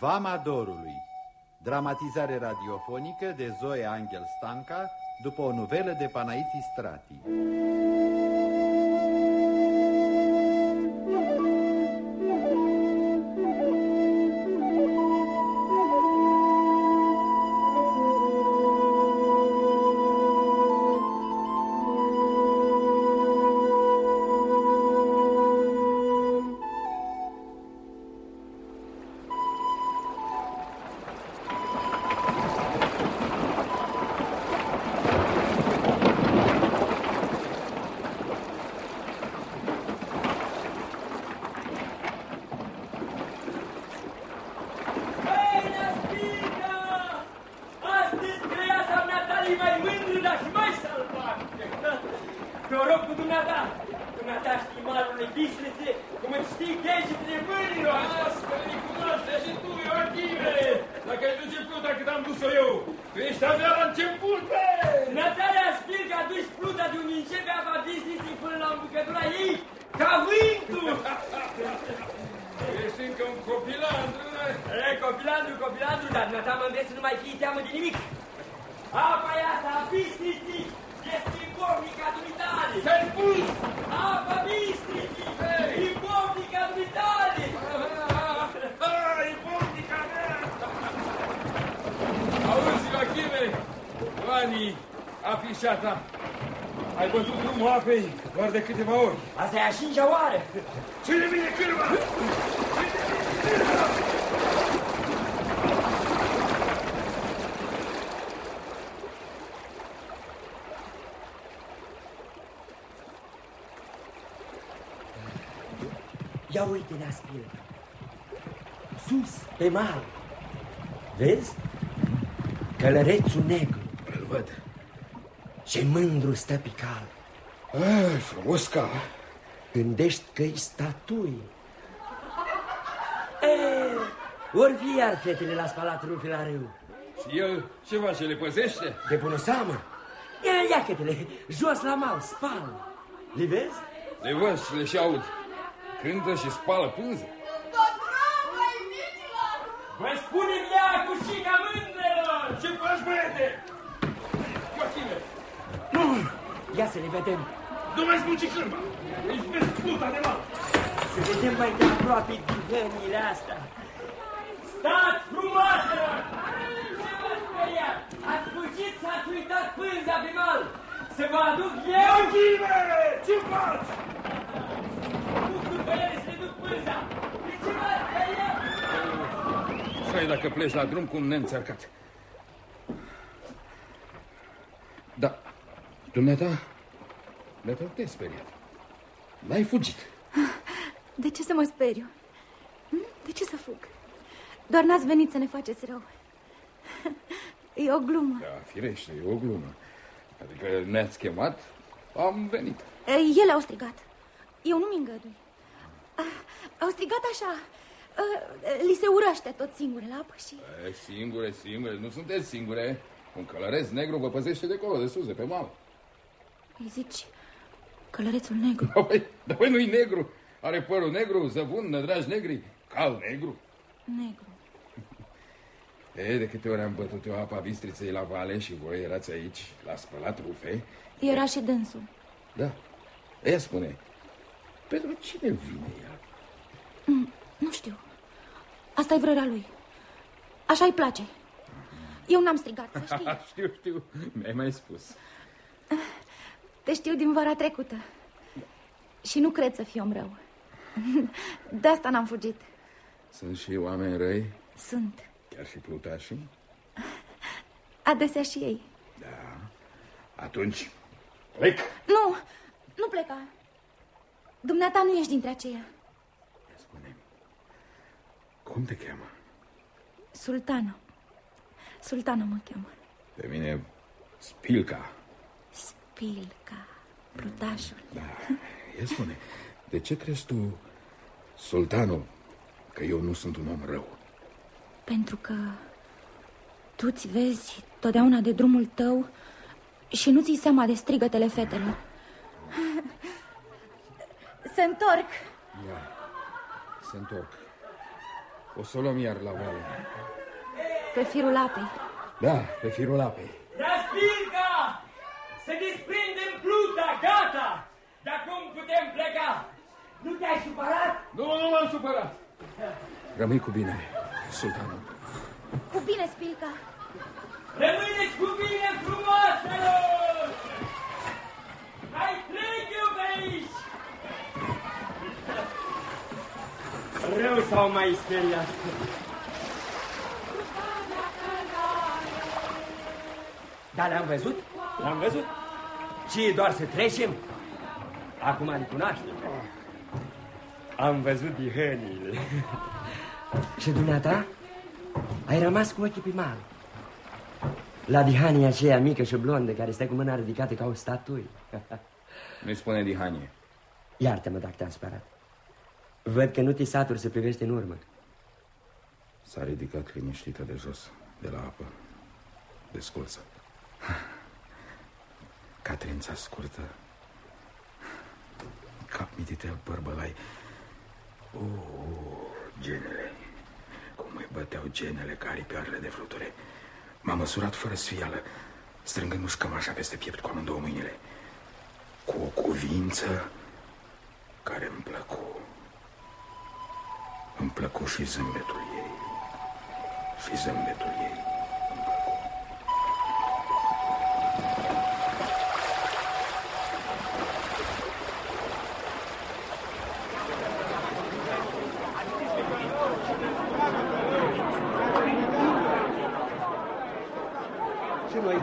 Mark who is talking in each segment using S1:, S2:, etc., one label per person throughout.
S1: Vama Dorului. Dramatizare radiofonică de Zoe Angel Stanca după o novelă de Panaiti Strati
S2: Dumneata mă înveți să nu mai fii teamă de nimic. Apa e asta, a bistriții, este bornica dumitale. Ce
S3: ai spus?
S2: Apa bistriții, e bornica dumitale. E
S3: ah, bornica mea. Auzi, Joachime, banii afișata. Ai bătut drumul apei doar de câteva ori.
S2: Asta e a cincea oară.
S3: Ține mine cârva! Ține mine cârva!
S2: Ia uite, Naspil. Sus, pe mal. Vezi? Călărețul negru.
S3: Îl văd.
S2: Ce mândru stă pe cal.
S3: Ai, frumos cal.
S2: Gândești că-i statui. ori fi iar fetele la spălat rufe la râu.
S3: Și el ce face, le păzește?
S2: De bună seamă. Ia, ia jos la mal, spală. Le vezi?
S3: Le văd și le și aud. Cântă și spală pânză.
S4: Vă spunem ea cu șica mândrelor!
S3: Ce faci, băiete? Joachime!
S2: Nu! Ia să ne vedem.
S3: Nu mai smuci cârma! Îi speri pluta de mal!
S2: Să vedem mai de aproape dihănile astea.
S4: Stați frumoasă! Ce vă speriat? Ați fugit să ați uitat pânza pe mal! Să vă aduc eu?
S3: Joachime! Ce faci? Stai dacă pleci la drum cu un neînțărcat. Da. Dumneata, dumneata te-ai speriat. L-ai fugit.
S5: De ce să mă speriu? Hm? De ce să fug? Doar n-ați venit să ne faceți rău. E o glumă.
S3: Da, firește, e o glumă. Adică ne-ați chemat, am venit.
S5: Ele au strigat. Eu nu-mi îngădui. Au strigat așa. Li se urăște tot singure la apă și...
S3: E, singure, singure, nu sunteți singure. Un călăreț negru vă păzește de acolo, de sus, de pe mal.
S5: Îi zici călărețul negru?
S3: Da, băi, da, băi nu-i negru. Are părul negru, zăbun, nădragi negri, cal negru.
S5: Negru.
S3: E, de câte ori am bătut eu apa bistriței la vale și voi erați aici, la spălat rufe...
S5: Era și dânsul.
S3: Da. Ea spune, pentru cine vine ea?
S5: Mm, nu știu. asta e vrărea lui. Așa îi place. Eu n-am strigat, să știi.
S3: știu, știu. Mi-ai mai spus.
S5: Te știu din vara trecută. Și nu cred să fii om rău. De asta n-am fugit.
S3: Sunt și oameni răi?
S5: Sunt.
S3: Chiar și plutașii?
S5: Adesea și ei.
S3: Da. Atunci, plec.
S5: Nu, nu pleca. Dumneata nu ești dintre aceia.
S3: Spune, cum te cheamă?
S5: Sultana. Sultana mă cheamă.
S3: Pe mine, Spilca.
S5: Spilca, plutașul.
S3: Da, ia spune, de ce crezi tu, sultanul, că eu nu sunt un om rău?
S5: Pentru că tu-ți vezi totdeauna de drumul tău și nu ți seama de strigătele fetelor. Se întorc.
S3: Da, se întorc. O să o luăm iar la vale.
S5: Pe firul apei.
S3: Da, pe firul apei.
S2: Raspirca! Să desprindem pluta, gata! De acum putem pleca. Nu te-ai supărat?
S3: Nu, nu m-am supărat. Rămâi cu bine, sultanul.
S5: Cu bine, Spilca.
S2: Rămâneți cu bine frumoaselor! Hai trec eu pe aici! Rău sau mai speriat? Da, le-am văzut? Le-am văzut? Și doar să trecem? Acum le cunoaștem. Am văzut dihănile. Și dumneata? Ai rămas cu ochii pe mal. La dihania aceea mică și blondă care stă cu mâna ridicată ca o statuie.
S3: Nu-i spune Dihanie.
S2: Iartă-mă dacă te-am spărat. Văd că nu te saturi să privești în urmă.
S3: S-a ridicat liniștită de jos, de la apă, desculță. Catrința scurtă, cap mititel părbălai. O, genele, cum îi băteau genele ca aripioarele de fluture. M-a măsurat fără sfială, strângându-și cămașa peste piept cu amândouă mâinile. Cu o cuvință care îmi plăcu. Îmi plăcu și zâmbetul ei. Și zâmbetul ei.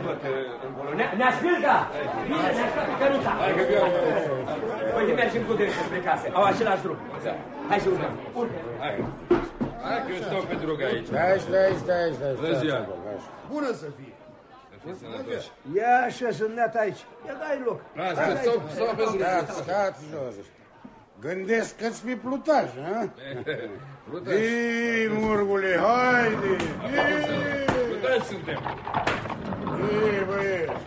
S2: Tot uh, în Polonia. Ne-a spilca! Bine, ne-a spilca căruța! Uite, mergem cu dânsul spre casă. Au același drum. Hai să urcăm. Urcă.
S3: Hai. Hai că eu stau pe drug aici.
S6: Stai, stai, stai, stai.
S3: Bună ziua.
S6: Bună să fie.
S3: Să fiți sănătoși.
S7: Ia așa, sunt aici. Ia dai loc.
S3: Lasă, stau, stau pe drug.
S6: Stați, stați jos. Gândesc că-ți fi plutaj, ha?
S3: Plutași.
S6: Ii, murgule, haide!
S3: Plutași suntem.
S6: Ii, băieți!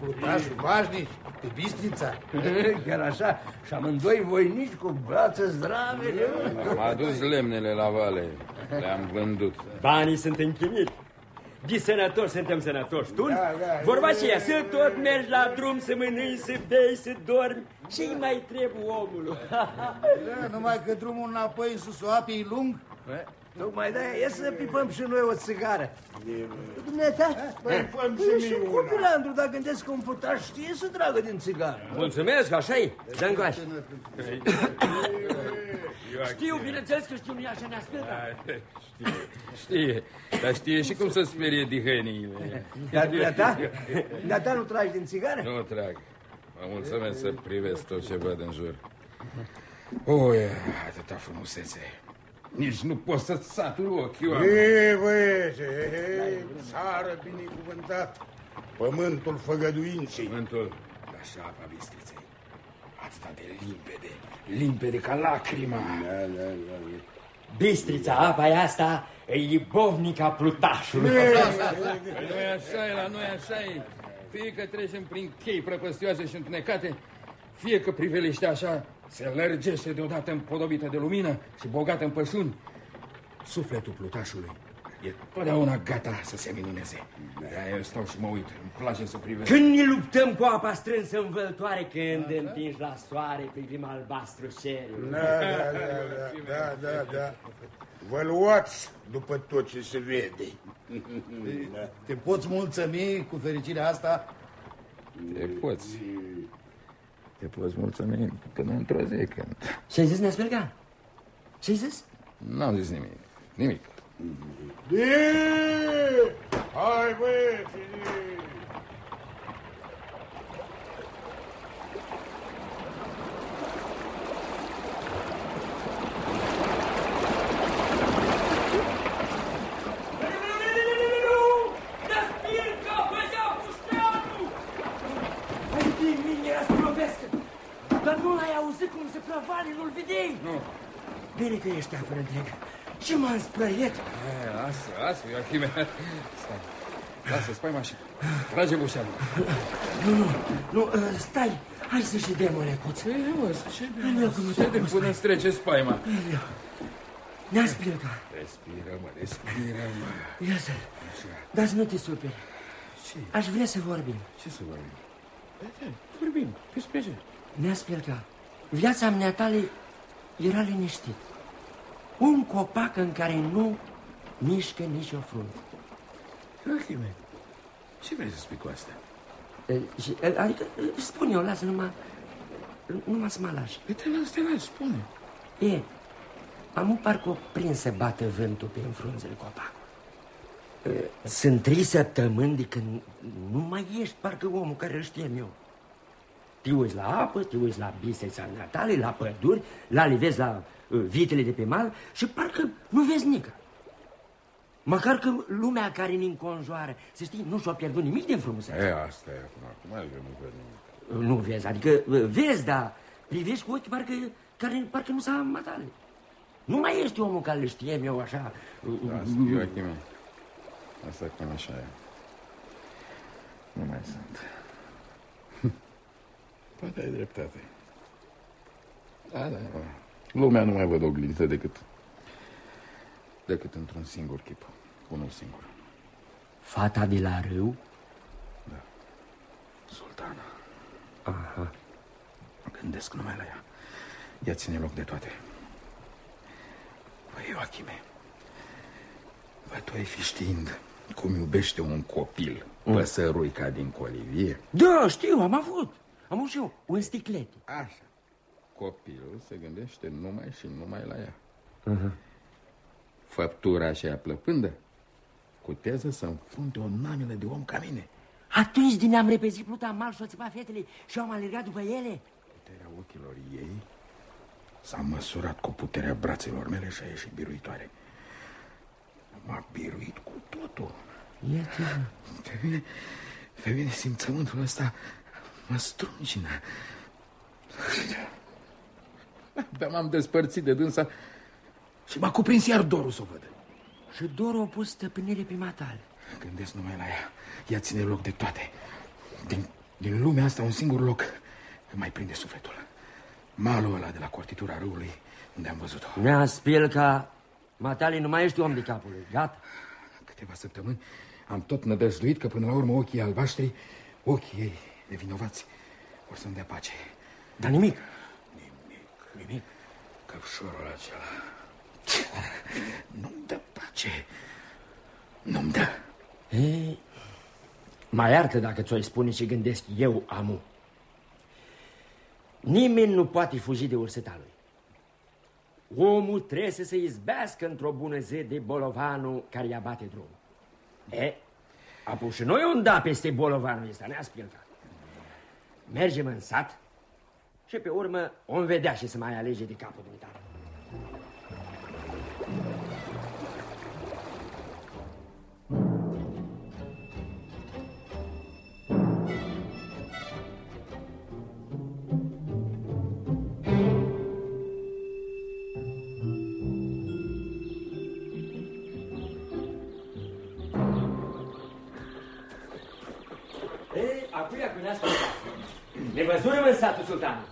S7: Plutașul vașnici, pe Bistrița. Chiar așa, și amândoi voinici cu brațe zdrave.
S3: Am adus lemnele la vale. Le-am vândut.
S2: Banii sunt închinit. De sănătoși suntem sănătoși. Tu?
S6: Da, da,
S2: Vorba
S6: e-
S2: aceea, să tot mergi la drum, să mănânci, să bei, să dormi. Ce mai trebuie omului?
S6: Da, numai că drumul înapoi în susul apei e lung.
S7: Tocmai de ia să pipăm și noi o țigară. Dumneata?
S6: Păi, făm
S7: E
S6: și
S7: și
S6: mie
S7: un
S6: una.
S7: copilandru, dacă gândesc că un putaș știe să tragă din țigară.
S2: Mulțumesc, așa e. Dă încoace. Știu, bineînțeles că știu, nu-i așa ne ascultă.
S3: Știe, știe, dar știe și cum să sperie dihăniile.
S7: Iar dumneata? Dumneata nu tragi din țigară?
S3: Nu trag. Mă mulțumesc să privesc tot ce văd în jur. O, e, atâta frumusețe. Nici nu poți să-ți saturi ochii oameni.
S6: Ei, băieți, ei, țară binecuvântat. Pământul făgăduinței.
S3: Pământul, dar și apa bistriței. Atâta de limpede, limpede ca lacrima.
S6: Da, da, da.
S2: Bistrița, apa e asta, e ibovnica plutașului.
S3: Păi nu e așa, e la noi așa e. Fie că trecem prin chei prăpăstioase și întunecate, fie că priveliște așa, se lărgește deodată împodobită de lumină și bogată în pășuni. Sufletul plutașului e totdeauna gata să se minuneze. De eu stau și mă uit, îmi place să privesc.
S2: Când ne luptăm cu apa strânsă învăltoare, când împingi la soare, privim albastru cerul.
S6: Da, da, da, da, da, da. Vă luați după tot ce se vede. Da.
S8: Te poți mulțumi cu fericirea asta?
S3: Te poți. Te poți mulțumi până într-o zi când...
S2: Ce-ai zis, Neasperga? Ce-ai zis?
S3: N-am zis nimic. Nimic.
S6: Ei, Hai, băieți!
S2: Naspirka, păzea pușteanul! Ai din mine, Rasprovescă! Dar nu l-ai auzit cum se prăvale, nu-l vedeai?
S3: Nu.
S2: Bine că ești afară întreg. Ce m-am spăriet?
S3: E, Lasă, lasă, Ioachime. Stai. Lasă, spai mașina. Trage bușealul.
S2: Nu, nu, nu, uh, stai. Hai să și dăm, mălecuț.
S3: Ei, mă, să ședem. Ședem până îți trece spaima.
S2: Ne-a spilta.
S3: Respiră, mă, respiră, mă.
S2: Ia să. Dar să nu te superi.
S3: Ce?
S2: Aș vrea să vorbim.
S3: Ce să vorbim? Hai, vorbim. Despre ce?
S2: Ne-a spilta. Viața mea tale era liniștit. Un copac în care nu mișcă nici o frunte.
S3: Achime, ce vrei să spui cu asta?
S2: E, și, e, Adică, e, spun eu, lasă numai, numai să mă lași.
S3: Păi te las, te las, spune.
S2: E, am parcă o prins să bată vântul pe frunzele copacului. E, Sunt trei săptămâni de când nu mai ești parcă omul care îl știam eu. Te uiți la apă, te uiți la biseța natale, la păduri, la vezi la uh, vitele de pe mal și parcă nu vezi nică. Măcar că lumea care ne înconjoară, să știi, nu și-a pierdut nimic din frumusețe.
S3: E, asta e acum, acum eu nu văd nimic.
S2: Nu vezi, adică uh, vezi, dar privești cu ochi parcă, care, parcă nu s-a matale. Nu mai ești omul care le știem eu așa. uh,
S3: Asta, Ioachime, asta cum așa e. Nu mai sunt. Poate ai dreptate. Da, da. Lumea nu mai văd oglindită decât decât într-un singur chip. Unul singur.
S2: Fata de la râu?
S3: Sultana.
S2: Aha.
S3: Gândesc numai la ea. Ea ține loc de toate. Păi, Joachime, bă, tu ai fi știind cum iubește un copil mm. păsăruica din colivie?
S2: Da, știu, am avut. Am avut și eu un sticlet.
S3: Așa. Copilul se gândește numai și numai la ea.
S2: Uh-huh.
S3: Făptura aceea plăpândă cutează să înfrunte o namilă de om ca mine.
S2: Atunci din am repezit pluta mal și o țipa fetele și am alergat după ele.
S3: Puterea ochilor ei s-a măsurat cu puterea brațelor mele și a ieșit biruitoare. M-a biruit cu totul.
S2: Iată.
S3: Pe mine, pe mine simțământul ăsta mă strungină. Abia m-am despărțit de dânsa și m-a cuprins iar dorul să o văd.
S2: Și dorul a pus stăpânire pe matale.
S3: Gândesc numai la ea. Ea ține loc de toate. Din, din lumea asta un singur loc îmi mai prinde sufletul. Malul ăla de la cortitura râului unde am văzut-o.
S2: Nea Spilca, matale, nu mai ești om de capul lui. Gata.
S3: Câteva săptămâni am tot nădăjduit că până la urmă ochii albaștri, ochii ei nevinovați, vor să-mi dea pace.
S2: Dar nimic.
S3: Nimic, nimic. Căpșorul acela nu-mi dă pace. Nu-mi dă.
S2: Ei, mai iartă dacă ți-o spune și gândesc eu, amu. Nimeni nu poate fugi de urseta lui. Omul trebuie să se izbească într-o bună zi de bolovanul care i-a bate drumul. E, a pus și noi un da peste bolovanul ăsta, ne-a spilcat. Mergem în sat și pe urmă om vedea și să mai alege de capul dumitare. Ne văzurăm în satul sultan.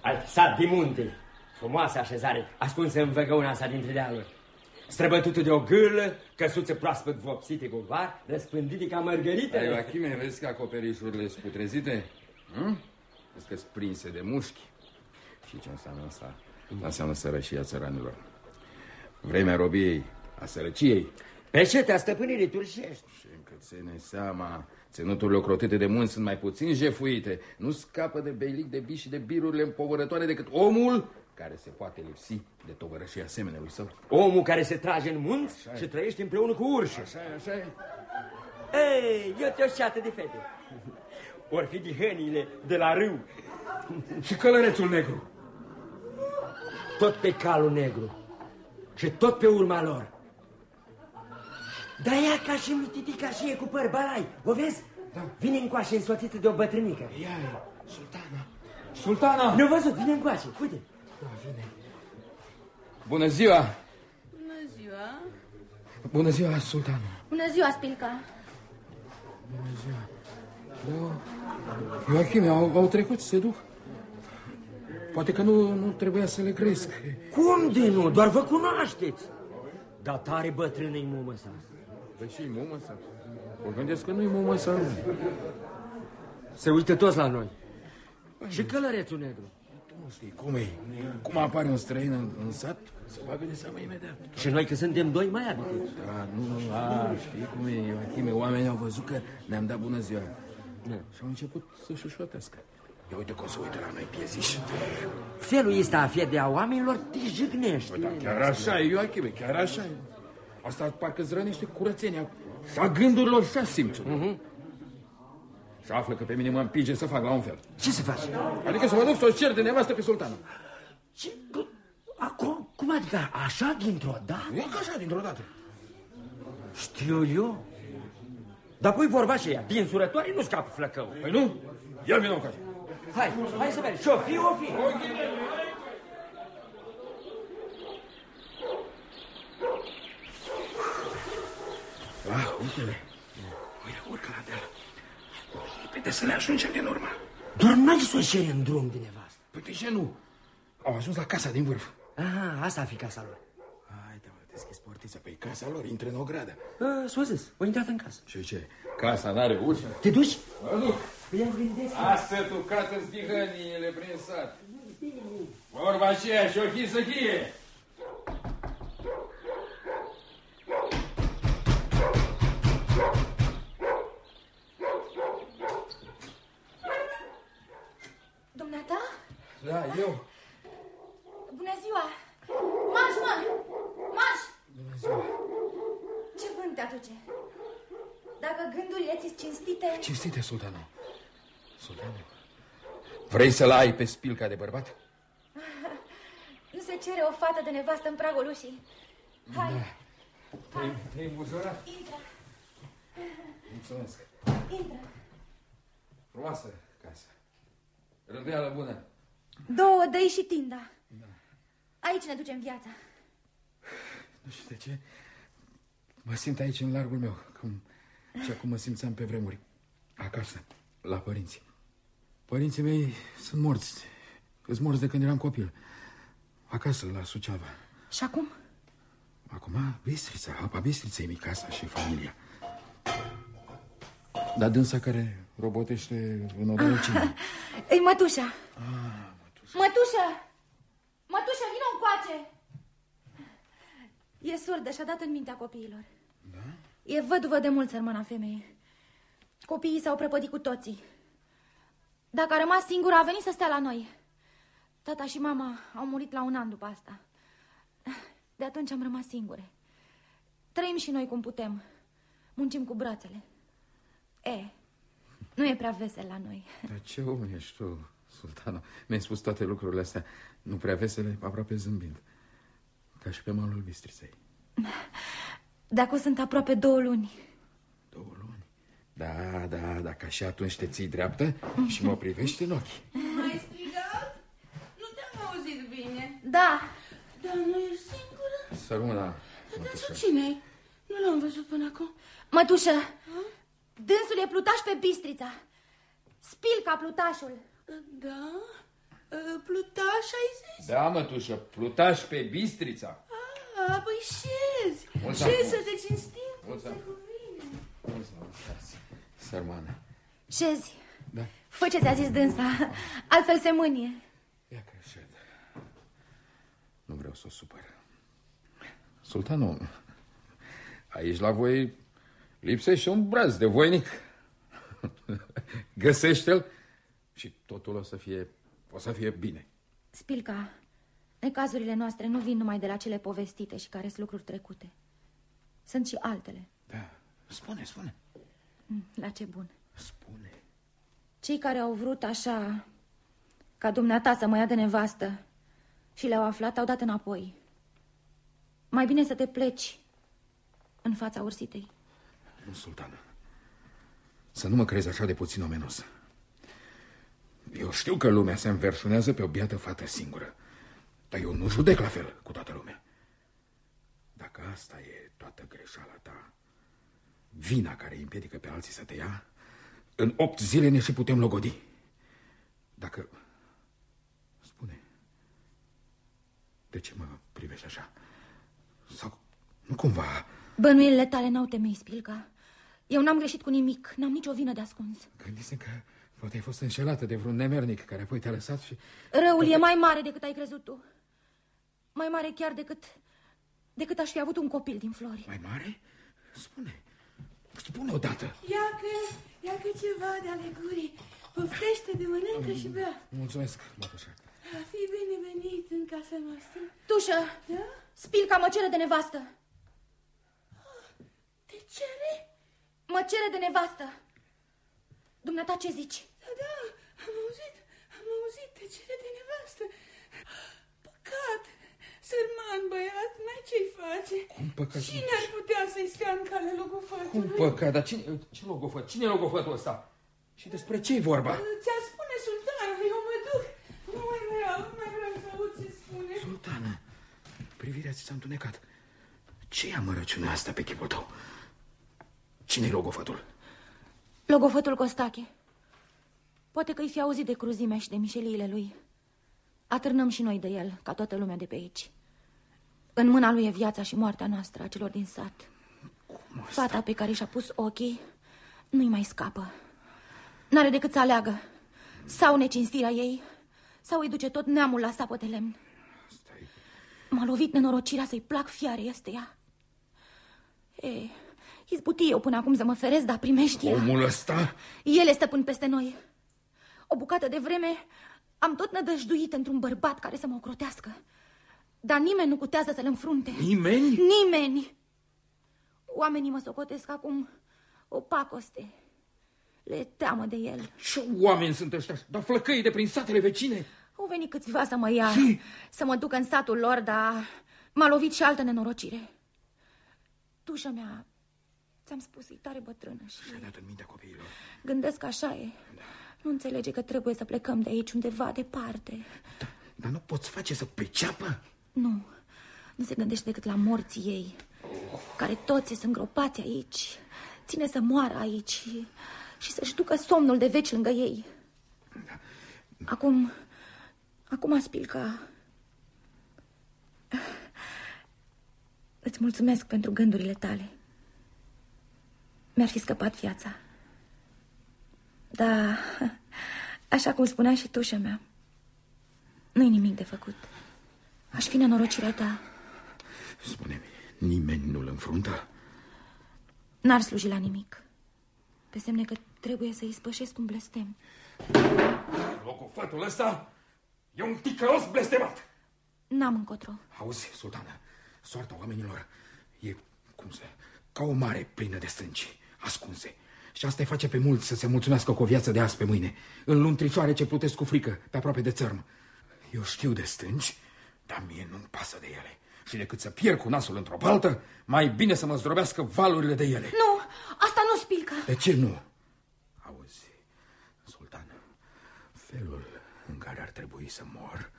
S2: Alt sat de munte. Frumoasă așezare, ascunsă în văgăuna asta dintre dealuri. Străbătută de o gârlă, căsuțe proaspăt vopsite cu var, răspândite ca mărgărită.
S3: Ai, Joachime, vezi că acoperișurile sunt putrezite? Hm? Vezi că sunt prinse de mușchi? Și ce înseamnă asta? Asta înseamnă sărășia țăranilor. Vremea robiei, a sărăciei.
S2: Pe cetea stăpânirii turșești.
S3: Și încă ține seama, ținuturile ocrotite de munți sunt mai puțin jefuite. Nu scapă de beilic, de biși și de birurile împovărătoare decât omul care se poate lipsi de tovărășii asemenea său.
S2: Omul care se trage în munți și trăiește împreună cu urși.
S3: Așa e, așa e.
S2: Ei, eu te-o șeată de fete. Or fi dihăniile de la râu.
S3: Și călărețul negru.
S2: Tot pe calul negru. Și tot pe urma lor. Dar ea ca și mititica și e cu păr balai. O vezi? Da. Vine încoace însoțită de o bătrânică.
S3: Ia, sultana. Sultana!
S2: Nu văzut, vine încoace, uite.
S3: Da, vine. Bună ziua!
S9: Bună ziua!
S3: Bună ziua, sultana!
S5: Bună ziua, Spilca!
S3: Bună ziua! Joachim, au, au trecut, se duc. Poate că nu, nu trebuia să le cresc.
S2: Cum de nu? Doar vă cunoașteți. Dar tare bătrână-i mumă sa.
S3: Păi și mumă sau? Mă gândesc că nu-i mumă sau nu.
S2: Se uită toți la noi. Și călărețul negru.
S3: Tu nu știi cum e. Cum apare un străin în, în sat, se bagă de seama imediat.
S2: Și noi că suntem doi mai abituți.
S3: Da, nu, a, știi cum e, Joachime, oamenii au văzut că ne-am dat bună ziua.
S2: Da.
S3: Și au început să șușotească. Ia uite cum se uită la noi pieziși.
S2: Felul ăsta a fie de a oamenilor te jignești.
S3: Păi da, chiar așa e, Joachime, chiar așa e. Asta parcă îți rănește curățenia și a gândurilor și a simțurilor. Uh-huh. Și află că pe mine mă împinge să fac la un fel.
S2: Ce să faci?
S3: Adică să mă duc să o cer de nevastă pe sultanul.
S2: Ce? Acum, cum adică așa dintr-o dată?
S3: E ca așa dintr-o dată.
S2: Știu eu. Dar pui vorba și ea, din surătoare nu scapă flăcău.
S3: Păi nu? Ia vină încoace.
S2: Hai, hai să vedem. Și-o fi, o fi.
S3: Ah, uite-le. Uite, urcă la deal. Repede să ne ajungem din urmă.
S2: Doar n-ai să o ceri în drum de nevastă.
S3: Păi de ce nu? Au ajuns la casa din vârf.
S2: Aha, asta ar fi casa lor.
S3: Hai, da, mă, deschis portița. Păi casa lor intră în ogradă.
S2: A, S-o zis, o intrat în casă.
S3: Și ce? Casa n-are ușă?
S2: Te duci?
S3: Mă duc.
S2: Ia gândesc.
S3: Asătucat în stihăniile prin sat. Vorba aceea și ochii să chie. Da, eu.
S5: Bună ziua! Marș, mă! Marș!
S3: Bună ziua.
S5: Ce vânt te aduce? Dacă gândurile ți cinstite...
S3: Cinstite, sultanul. Sultanul. Vrei să-l ai pe spilca de bărbat?
S5: Nu se cere o fată de nevastă în pragul ușii. Hai,
S3: Te-ai te îmbujorat?
S5: intră,
S3: Mulțumesc.
S5: intră.
S3: Frumoasă casă. Rânduială bună.
S5: Două dăi și tinda. Aici ne ducem viața.
S3: Nu știu de ce. Mă simt aici în largul meu, cum, și acum mă simțeam pe vremuri. Acasă, la părinți. Părinții mei sunt morți. Sunt morți de când eram copil. Acasă, la Suceava.
S5: Și acum?
S3: Acum, Bistrița, apa Bistriței mi casa și familia. Dar dânsa care robotește în odaia cine?
S5: Ei, mătușa. Mătușa! Mătușa, vină încoace! E surdă și-a dat în mintea copiilor. Da? E văduvă de mult, sărmana femeie. Copiii s-au prăpădit cu toții. Dacă a rămas singură, a venit să stea la noi. Tata și mama au murit la un an după asta. De atunci am rămas singure. Trăim și noi cum putem. Muncim cu brațele. E, nu e prea vesel la noi.
S3: Dar ce om ești tu, sultană? Mi-ai spus toate lucrurile astea, nu prea vesele, aproape zâmbind. Ca și pe malul Bistriței.
S5: De acum sunt aproape două luni.
S3: Două luni. Da, da, dacă așa atunci te ții dreaptă și mă privești în ochi.
S9: Mai strigat? Nu te-am auzit bine.
S5: Da,
S9: Dar nu ești singură?
S3: Să rămână.
S9: Dar cine Nu l-am văzut până acum.
S5: mătușă, dânsul e plutaș pe Bistrița. Spilca plutașul.
S9: Da? Uh, Plutaș ai zis?
S3: Da, mătușă, plutaș pe Bistrița.
S9: Ah, păi șezi.
S3: Mulți
S9: Ce
S3: acum.
S9: să te cinstim?
S3: Mulți ani. Sărmană.
S5: Șezi,
S3: Da.
S5: fă ce ți-a zis dânsa, altfel se mânie.
S3: Ia că șed. Nu vreau să o supăr. Sultanul, aici la voi lipsește un braț de voinic. Găsește-l și totul o să fie, o să fie bine.
S5: Spilca, necazurile noastre nu vin numai de la cele povestite și care sunt lucruri trecute. Sunt și altele.
S3: Da, spune, spune.
S5: Mm, La ce bun.
S3: Spune.
S5: Cei care au vrut așa ca dumneata să mă ia de nevastă și le-au aflat, au dat înapoi. Mai bine să te pleci în fața ursitei.
S3: Nu, sultană. Să nu mă crezi așa de puțin omenos. Eu știu că lumea se înverșunează pe o biată fată singură. Dar eu nu judec la fel cu toată lumea. Dacă asta e toată greșeala ta, vina care îi împiedică pe alții să te ia, În opt zile ne și putem logodi. Dacă... Spune, de ce mă privești așa? Sau nu cumva...
S5: Bănuielile tale n-au temei, Spilca. Eu n-am greșit cu nimic, n-am nicio vină de ascuns.
S3: Gândise că poate ai fost înșelată de vreun nemernic care apoi te-a lăsat și...
S5: Răul poate... e mai mare decât ai crezut tu. Mai mare chiar decât... decât aș fi avut un copil din flori.
S3: Mai mare? Spune. Spune odată.
S9: Ia că, ia că ceva de ale gurii. Poftește de mănâncă și bea.
S3: Mulțumesc, Mătușa.
S9: Fi binevenit în casa noastră.
S5: Tușă, da? Spilca mă cere de nevastă.
S9: Te cere?
S5: Mă cere de nevastă. Dumneata ce zici?
S9: Da, da, am auzit, am auzit, te cere de nevastă. Păcat, sărman băiat, n-ai ce-i face.
S3: Cum păcat?
S9: Cine ar putea să-i stea în cale logofătului?
S3: Cum păcat, dar cine, ce logofăt? Cine e logofătul ăsta? Și despre ce e vorba?
S9: Ți-a spune sultanul, eu mă duc. Nu mai vreau, nu mai vreau să aud ce spune.
S3: Sultană, privirea ți s-a întunecat. Ce e amărăciunea asta pe chipul tău? Cine-i logofătul?
S5: Logofătul Costache. Poate că-i fi auzit de cruzimea și de mișeliile lui. Atârnăm și noi de el, ca toată lumea de pe aici. În mâna lui e viața și moartea noastră, a celor din sat. Fata pe care și-a pus ochii nu-i mai scapă. N-are decât să aleagă. Sau necinstirea ei, sau îi duce tot neamul la sapă de lemn. M-a lovit nenorocirea să-i plac fiare este ea. E, izbuti eu până acum să mă feresc, dar primești ea.
S3: Omul ăsta?
S5: El este stăpân peste noi. O bucată de vreme am tot nădăjduit într-un bărbat care să mă ocrotească. Dar nimeni nu putea să-l înfrunte.
S3: Nimeni?
S5: Nimeni. Oamenii mă socotesc acum o pacoste. Le teamă de el.
S3: Ce oameni sunt ăștia? Dar flăcăi de prin satele vecine?
S5: Au venit câțiva să mă ia, și? să mă duc în satul lor, dar m-a lovit și altă nenorocire. Tușa mea, ți-am spus, e tare bătrână și...
S3: Și-a dat în mintea copiilor.
S5: Gândesc că așa e. Da. Nu înțelege că trebuie să plecăm de aici undeva departe.
S3: Da, dar nu poți face să priceapă?
S5: Nu, nu se gândește decât la morții ei, oh. care toți sunt îngropați aici. Ține să moară aici și să-și ducă somnul de veci lângă ei. Da. Acum, acum Spilca, îți mulțumesc pentru gândurile tale. Mi-ar fi scăpat viața. Da, așa cum spunea și tușa mea, nu-i nimic de făcut. Aș fi nenorocirea ta.
S3: Spune-mi, nimeni nu-l înfruntă?
S5: N-ar sluji la nimic. Pe semne că trebuie să-i spășesc un blestem.
S3: Locul fătul ăsta e un ticălos blestemat.
S5: N-am încotro.
S3: Auzi, sultană, soarta oamenilor e, cum se, ca o mare plină de stânci, ascunse. Și asta îi face pe mulți să se mulțumească cu o viață de azi pe mâine, în luntrișoare ce plutesc cu frică, pe aproape de țărm. Eu știu de stânci, dar mie nu-mi pasă de ele. Și decât să pierd cu nasul într-o baltă, mai bine să mă zdrobească valurile de ele.
S5: Nu, asta nu spilcă.
S3: De ce nu? Auzi, sultan, felul în care ar trebui să mor,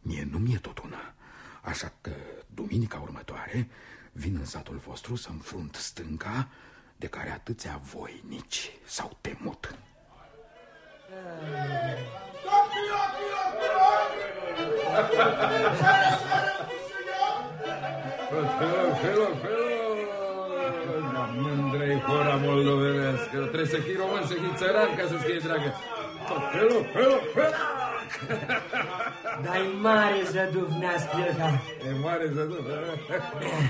S3: mie nu mi-e tot una. Așa că, duminica următoare, vin în satul vostru să înfrunt stânca de care atâția voinici s-au temut. Felor, felor, felor! Mândră-i hora moldovenească. Trebuie să fii român, să fii țăran ca să-ți fie dragă. Felor, felor, felor!
S2: Dar e mare zăduf, Neaspilca.
S3: E mare zăduf, da?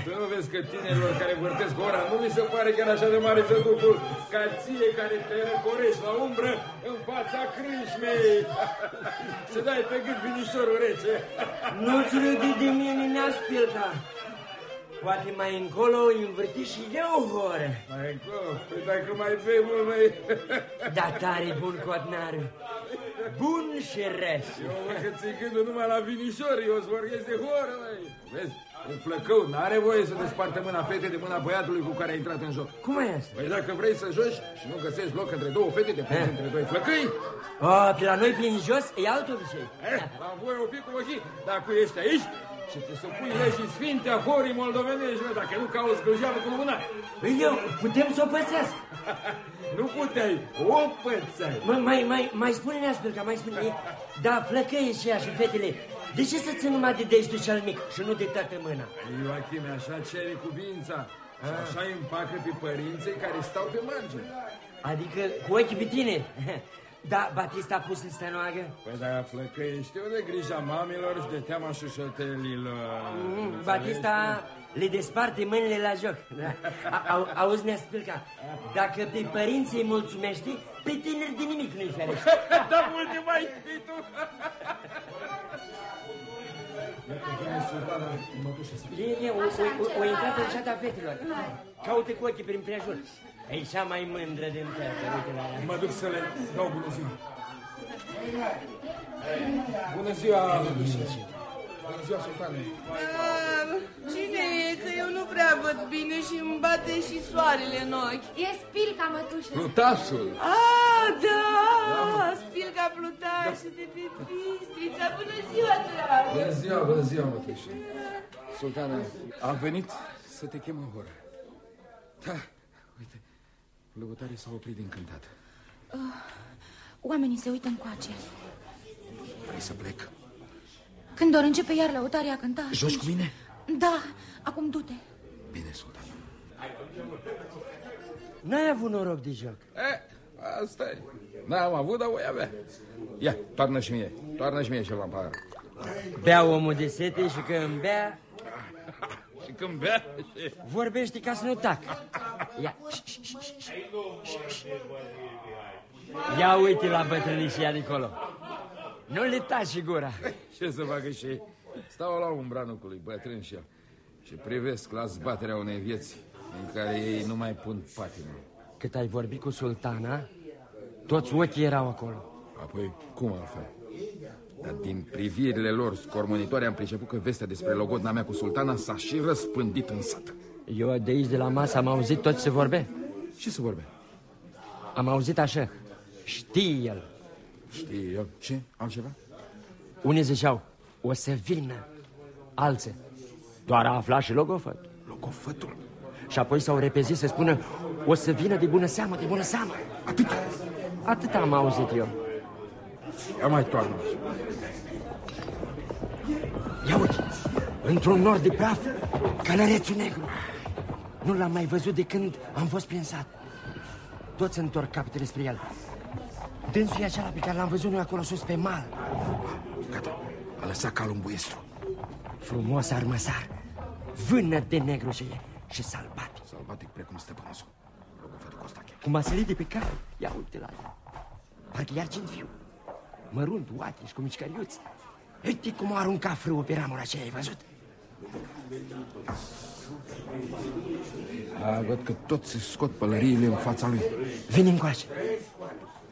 S3: Tu nu vezi că tinerilor care vârtesc ora nu mi se pare chiar așa de mare zăduful ca ție care te răcorești la umbră în fața crâșmei. Să dai pe gât vinișorul rece.
S2: Nu-ți râdi de mine, Neaspilca. Poate mai încolo îi învârti și eu o oră.
S3: Mai încolo? Păi dacă mai bei mult, mai...
S2: Da, tare bun, cotnară. Bun și rest.
S3: Eu văd că ți gândul numai la vinișori, eu îți vorbesc de horă, măi. Vezi, un flăcău n-are voie să despartă mâna fetei de mâna băiatului cu care a intrat în joc.
S2: Cum e asta?
S3: Păi dacă vrei să joci și nu găsești loc între două fete, te pui între doi flăcăi.
S2: O, pe la noi prin jos e alt obicei.
S3: Eh, la voi o fi cu ochii, dacă ești aici, și te supui legii sfinte a horii moldovenești, mă, dacă nu cauți gâljeavă cu lumânare.
S2: Păi eu, putem să o pățesc.
S3: nu puteai, o pățai.
S2: Mă, mai, mai, mai spune Neaspilca, mai spune Da, flăcăie și ea și fetele De ce să țin numai de deștul cel mic și nu de toată mâna?
S3: Ioachime, așa cere cuvința și așa îi împacă pe părinții care stau pe margine.
S2: Adică cu ochii pe tine Da, Batista a pus în stănoagă?
S3: Păi da, flăcăie, știu de grija mamilor și de teama șușotelilor.
S2: Mm, Batista le desparte mâinile la joc. Da. Au, auzi, ne spilca, dacă pe părinții îi mulțumești, pe tineri de nimic nu-i ferește.
S3: da, multe mai tu.
S2: Bine, o, o, o, o intrat în ceata fetelor. Caute cu ochii prin prejur. E cea mai mândră din toate, uite la ea.
S3: Mă duc să le dau bună ziua. Bună ziua, Bună ziua, sultane.
S9: Ah, cine e? Că eu nu prea văd bine și îmi bate și soarele în ochi.
S5: E spilca, mătușă.
S3: Plutașul.
S9: Ah, da, spilca plutașă de pe Bistrița. Bună ziua, dragă.
S3: Bună ziua, bună ziua, mătușă. Sultana, am venit să te chem în horă. Da, uite, lăutarii s-au oprit din cântat.
S5: Uh, oamenii se uită încoace.
S3: Vrei să plec?
S5: Când ori începe iar lăutarii a cânta...
S3: Joci cu mine?
S5: Da, acum du-te.
S3: Bine, sultan.
S2: N-ai avut noroc de joc.
S3: E, asta e. N-am avut, dar voi avea. Ia, toarnă și mie. Toarnă și mie ceva în pahar.
S2: Bea omul de sete și când bea...
S3: și când bea...
S2: Vorbește ca să nu tac. Ia. Ia uite la bătrânișia de acolo. Nu le taci gura.
S3: Ce să facă și ei? Stau la umbra nucului, bătrân și el. Și privesc la zbaterea unei vieți în care ei nu mai pun patimă.
S2: Cât ai vorbit cu sultana, toți ochii erau acolo.
S3: Apoi, cum altfel? Dar din privirile lor scormonitoare am priceput că vestea despre logodna mea cu sultana s-a și răspândit în sat.
S2: Eu de aici, de la masă, am auzit tot ce vorbe.
S3: Ce se vorbe?
S2: Am auzit așa. Știe el.
S3: Știe el? Ce? Altceva?
S2: Unii ziceau, o să vină. Alții, doar a aflat și logofăt.
S3: Logofătul?
S2: Și apoi s-au repezit să spună, o să vină de bună seamă, de bună seamă.
S3: Atât?
S2: Atât am auzit eu.
S3: Ia mai toarnă.
S2: Ia uite, într-un nor de praf, călărețul negru. Nu l-am mai văzut de când am fost prin sat. Toți întorc capetele spre el. Dânsul e acela pe care l-am văzut noi acolo sus pe mal.
S3: Gata, a lăsat calul în buiestru.
S2: Frumos armăsar, vână de negru și e și salbatic.
S3: Salbatic precum stăpânosul. Logofătul Costache.
S2: Cum a sărit de pe cale, ia uite la el. Parcă e argint viu. Mărunt, oatiș, cu mișcăriuți. Uite cum a aruncat frâul pe ramura aceea, ai văzut?
S3: A, văd că toți își scot pălăriile în fața lui.
S2: Vine încoace.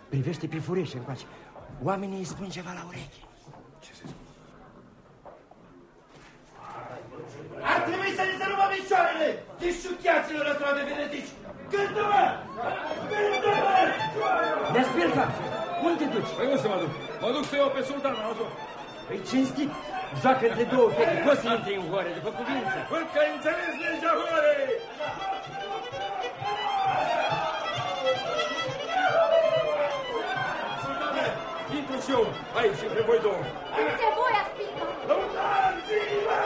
S2: Privește pe fureșe încoace. Oamenii îi spun ceva la ureche.
S3: Ce se spune?
S10: Ar trebui să ne sărumă picioarele de șuchiaților ăstora de venetici. Cântă-mă! Cântă-mă!
S2: Nespilca, unde te duci?
S3: Păi unde să mă duc? Mă duc să iau pe sultan, auzi
S2: Păi cinstit, joacă între două fete, poți să intri în hoare, după cuvință.
S3: Văd că ai înțeles legea horei! Sultane, intru și eu aici, între voi două.
S5: Du-te voi, Aspilca!
S10: Lăutați-vă!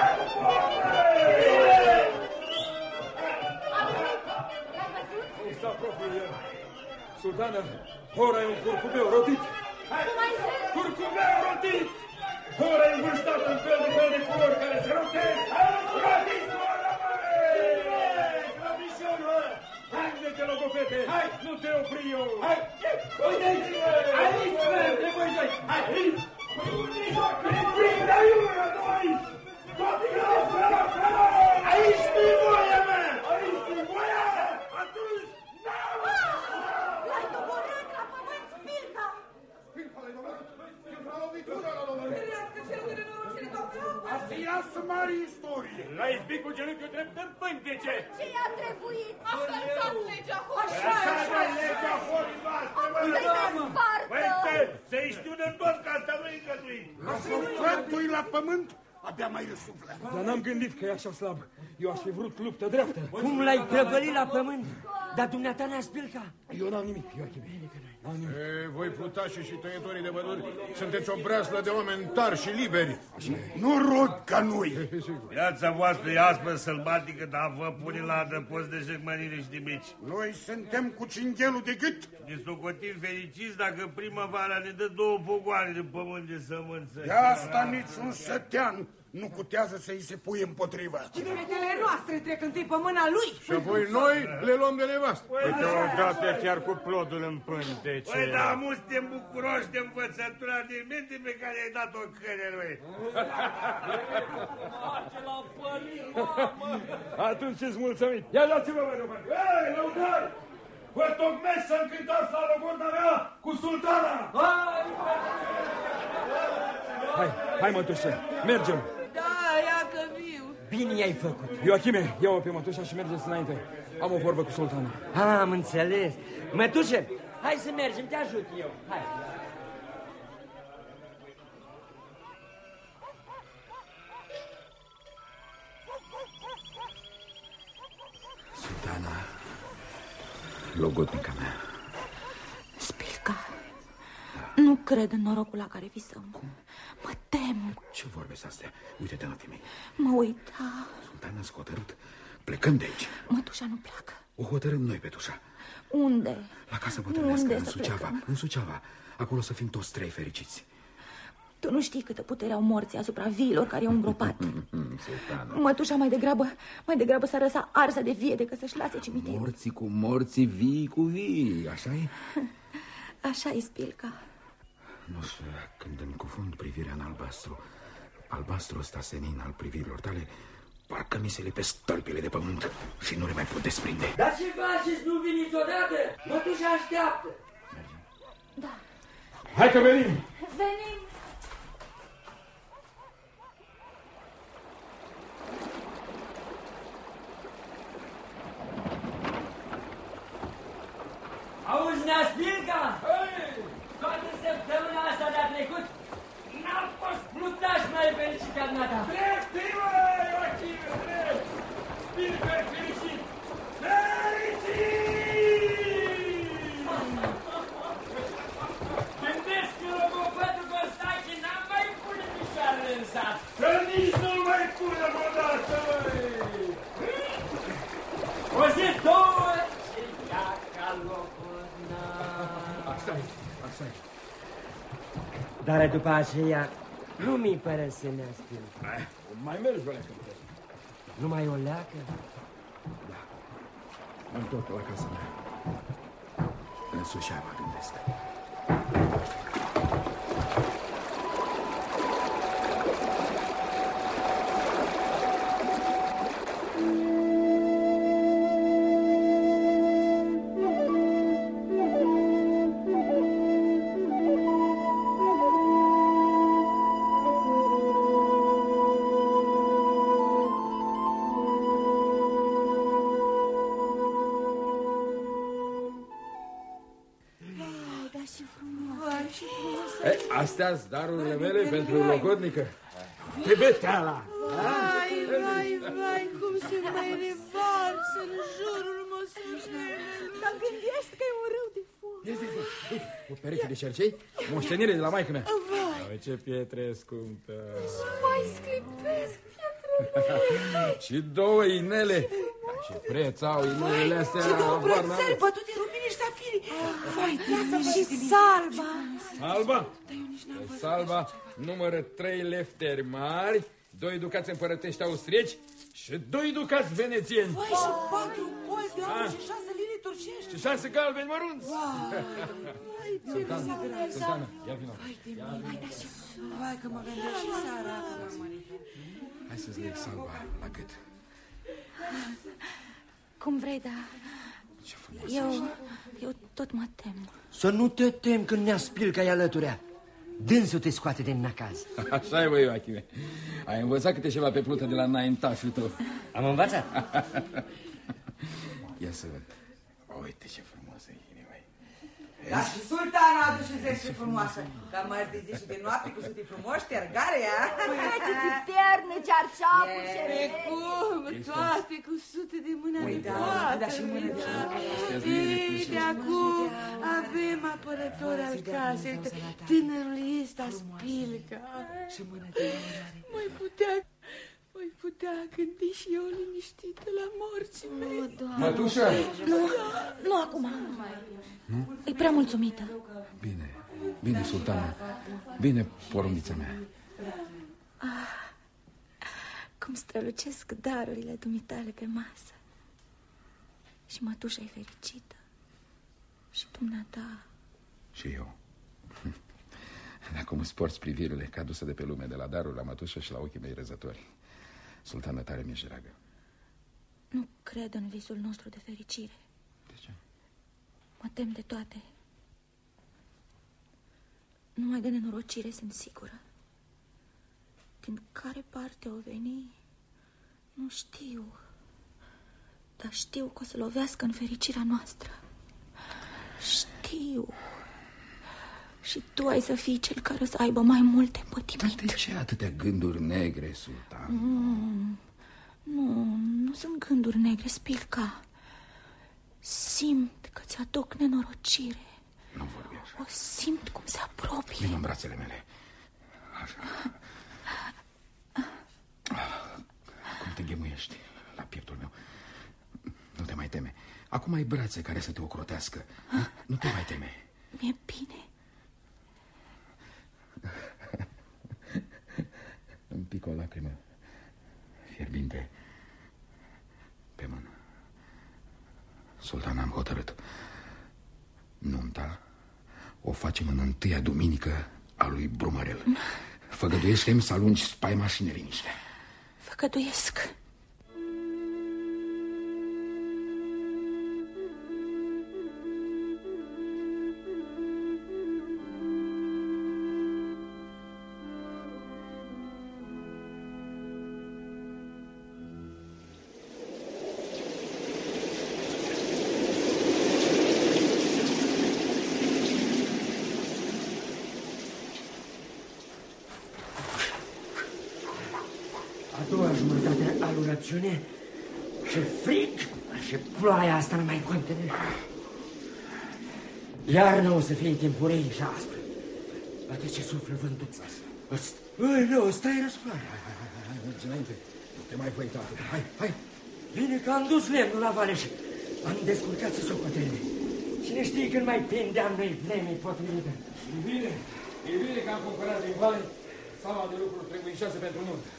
S5: L-ai văzut?
S3: Cum se apropie el? Sultană, hora e un curcubeu rotit.
S5: Cum ai zis?
S3: Curcubeu rotit! Hora e învârstată în fel de fel de culori care se rotesc. Rotiți, hora,
S10: Clopișorul!
S3: Prinde-te, logofete!
S10: Hai!
S3: Nu te opri eu!
S10: Hai! Uite aici! Aici, mă, între voi doi! Hai! Aici! Unde joacă? Ne prinde aiurea, nu aici! Aici nu-i voia, mă! Aici nu-i voia! Atunci,
S5: L-ai doborât la pământ, Spilca!
S6: Asta e să mare istorie.
S4: La izbic cu genunchiul drept în pântece.
S5: Ce i-a trebuit?
S9: A călcat legea
S5: Așa,
S6: Așa
S5: așa,
S6: de legea horii noastre,
S5: Am vrut să-i
S4: Păi
S5: despartă!
S4: să, să-i știu de tot că asta nu-i îngăduit.
S6: Frântul la pământ, abia mai răsuflă.
S3: Dar n-am gândit că e așa slab. Eu aș fi vrut luptă dreaptă.
S2: Cum l-ai prăvălit la pământ? Dar dumneata ne-a spilca.
S3: Eu n-am nimic, Ioachim.
S6: E, voi plutașii și tăietorii de păduri sunteți o breaslă de oameni tari și liberi. Nu rod ca noi.
S10: Viața voastră e aspră sălbatică, dar vă pune la adăpost de jecmănire și de mici.
S6: Noi suntem cu cinghelul de gât.
S10: Ne socotim fericiți dacă primăvara ne dă două pogoane de pământ de sămânță.
S6: De asta niciun sătean nu cutează să-i se puie împotriva.
S9: Civeretele noastre trec întâi pe mâna lui.
S6: Și apoi noi le luăm de nevastă.
S11: Uite, odată chiar cu plodul în pântece.
S10: Păi da, mu suntem bucuroși de învățătura de minte pe care ai dat-o cărelui.
S3: Atunci îți mulțumim. Ia dați-vă, mă, deoparte.
S10: Ei, lăudari! Vă tocmesc să-mi cântați la logodna mea cu sultana!
S3: Hai, hai, mătușă, mergem.
S2: Bine i-ai făcut.
S3: Ioachime, ia-o pe mătușa și mergeți înainte. Am o vorbă cu sultana.
S2: Am înțeles. Mătușe, hai să mergem, te ajut eu. Hai.
S1: Sultana, logotnica mea.
S5: Spilca, nu cred în norocul la care visăm. Mă tem,
S1: Ce vorbesc astea? Uite-te la tine.
S5: mă uita.
S1: Sultana s-a hotărât. Plecăm de aici.
S5: Mătușa nu pleacă.
S1: O hotărâm noi, Petușa.
S5: Unde?
S1: La casă bătrânească,
S5: Unde
S1: în
S5: să
S1: Suceava.
S5: plecăm?
S1: În Suceava. Acolo să fim toți trei fericiți.
S5: Tu nu știi câtă putere au morții asupra viilor care i-au îngropat.
S1: Sultana.
S5: Mătușa mai degrabă, mai degrabă să răsa arsă de vie decât să-și lase cimitirul.
S1: Morții cu morții, vii cu vii, așa e?
S5: Așa e Spilca.
S1: Nu știu, când îmi cufund privirea în albastru, albastru ăsta senin al privirilor tale, parcă mi se lipesc stălpile de pământ și nu le mai pot desprinde.
S2: Dar ce faceți? Nu veniți odată? Mătușa așteaptă.
S5: Da.
S3: Hai că venim!
S5: Venim.
S2: Auzi, Neaspilca? Toată săptămâna asta de-a trecut n-am fost plutaș mai fericit ca dumneata.
S10: Drept-mă, Ioachim, drept! Spirită fericit!
S2: Gândesc că logofătul Costache n-am mai pune picioarele în sat.
S10: Să nici nu-l mai pună vreodată, măi!
S2: O zi, două și ia ca locodna.
S3: Asta e, asta e.
S2: Dar după aceea nu mi-i părăse Neaspilca.
S3: Mai mergi, bălecă.
S2: Numai o leacă.
S1: Mă întorc la casa mea. În Suceava gândesc.
S3: Astea sunt darurile mele pentru logodnică. Pe beteala!
S9: Vai, vai, vai, cum se mai revarsă în jurul măsușelor.
S5: Dar gândești că e un râu de foc.
S3: Ia zi, zi. Uite, o pereche de cercei, moștenire de la maică mea.
S9: Vai,
S3: Ai, ce pietre scumpă!
S5: Mai sclipesc pietrele.
S3: Și două inele. Da, ce preț au inelele astea.
S9: și două
S3: habar n-am.
S9: brățări bătute rubini și safiri. Vai, de
S5: Și salba.
S3: Salba! Salba numără trei lefteri mari, doi ducați împărătești austrieci și doi ducați venețieni.
S9: Vai, și patru boli de aur și șase linii turcești.
S3: Și șase galbeni mărunți.
S9: Vai,
S3: Sultana, Sultana, ia vină.
S9: Vai, că mă gândesc și seara că m-am mărit.
S1: Hai să-ți leg salba la gât.
S5: Cum vrei, dar
S1: Ce frumos
S5: eu,
S1: ești.
S5: eu tot mă tem.
S2: Să nu te tem când Neaspilca e alăturea. Dânsul te scoate din nacaz.
S3: Așa e, băi, Joachime. Ai învățat câte ceva pe plută de la înaintașul tău.
S2: Am învățat.
S1: Ia să văd. Uite ce frumos e inima ei.
S9: Dar și sultana a adus și zestre frumoasă. Ca mărtizi și de noapte cu sutii frumoși, ștergare, ea.
S5: Ce terne, cearșafuri,
S9: E cum, toate cu sute de mână de toată. Da, și mână de Ei, de acum avem apărător al casei. Tânărul ăsta spilca. Și mână de Mai putea voi putea gândi și eu liniștită la morții mei.
S3: Mătușă!
S5: Nu, nu acum.
S1: Nu?
S5: E prea mulțumită.
S1: Bine, bine, sultana. Bine, porumbița mea.
S5: Ah, cum strălucesc darurile dumitale pe masă. Și mătușa e fericită. Și dumneata.
S1: Și eu. Acum îți porți privirile ca dusă de pe lume, de la darul la mătușă și la ochii mei răzători. Sultana tare mi-e dragă.
S5: Nu cred în visul nostru de fericire.
S1: De ce?
S5: Mă tem de toate. Numai de nenorocire sunt sigură. Din care parte o veni, nu știu. Dar știu că o să lovească în fericirea noastră. Știu. Și tu ai să fii cel care să aibă mai multe pătimit.
S1: Dar de ce atâtea gânduri negre, sultan?
S5: Mm, nu, nu sunt gânduri negre, Spilca. Simt că ți-aduc nenorocire.
S1: Nu vorbi așa.
S5: O simt cum se apropie.
S1: Vino în brațele mele. Așa. Cum te ghemuiești la pieptul meu. Nu te mai teme. Acum ai brațe care să te ocrotească. Nu, nu te mai teme.
S5: Mi-e bine.
S1: Îmi pică o lacrimă fierbinte pe mână. Sultan, am hotărât. Nunta o facem în întâia duminică a lui Brumărel. Făgăduiește-mi să alungi spaima și neliniștea.
S5: Făcăduiesc.
S2: Iarna o să fie timpurie și aspră. Poate ce suflă vântul. Ăsta. Ăi, nu, ăsta e răsflare.
S1: Hai, hai, hai, hai, mergi înainte. Nu te mai văita atât. Hai, hai.
S2: Bine că am dus lemnul la vale și am descurcat să socotele. Cine știe când mai prindeam noi vreme potrivită.
S3: E bine, e bine că am cumpărat din vale sala de lucruri trebuincioase pentru nuntă.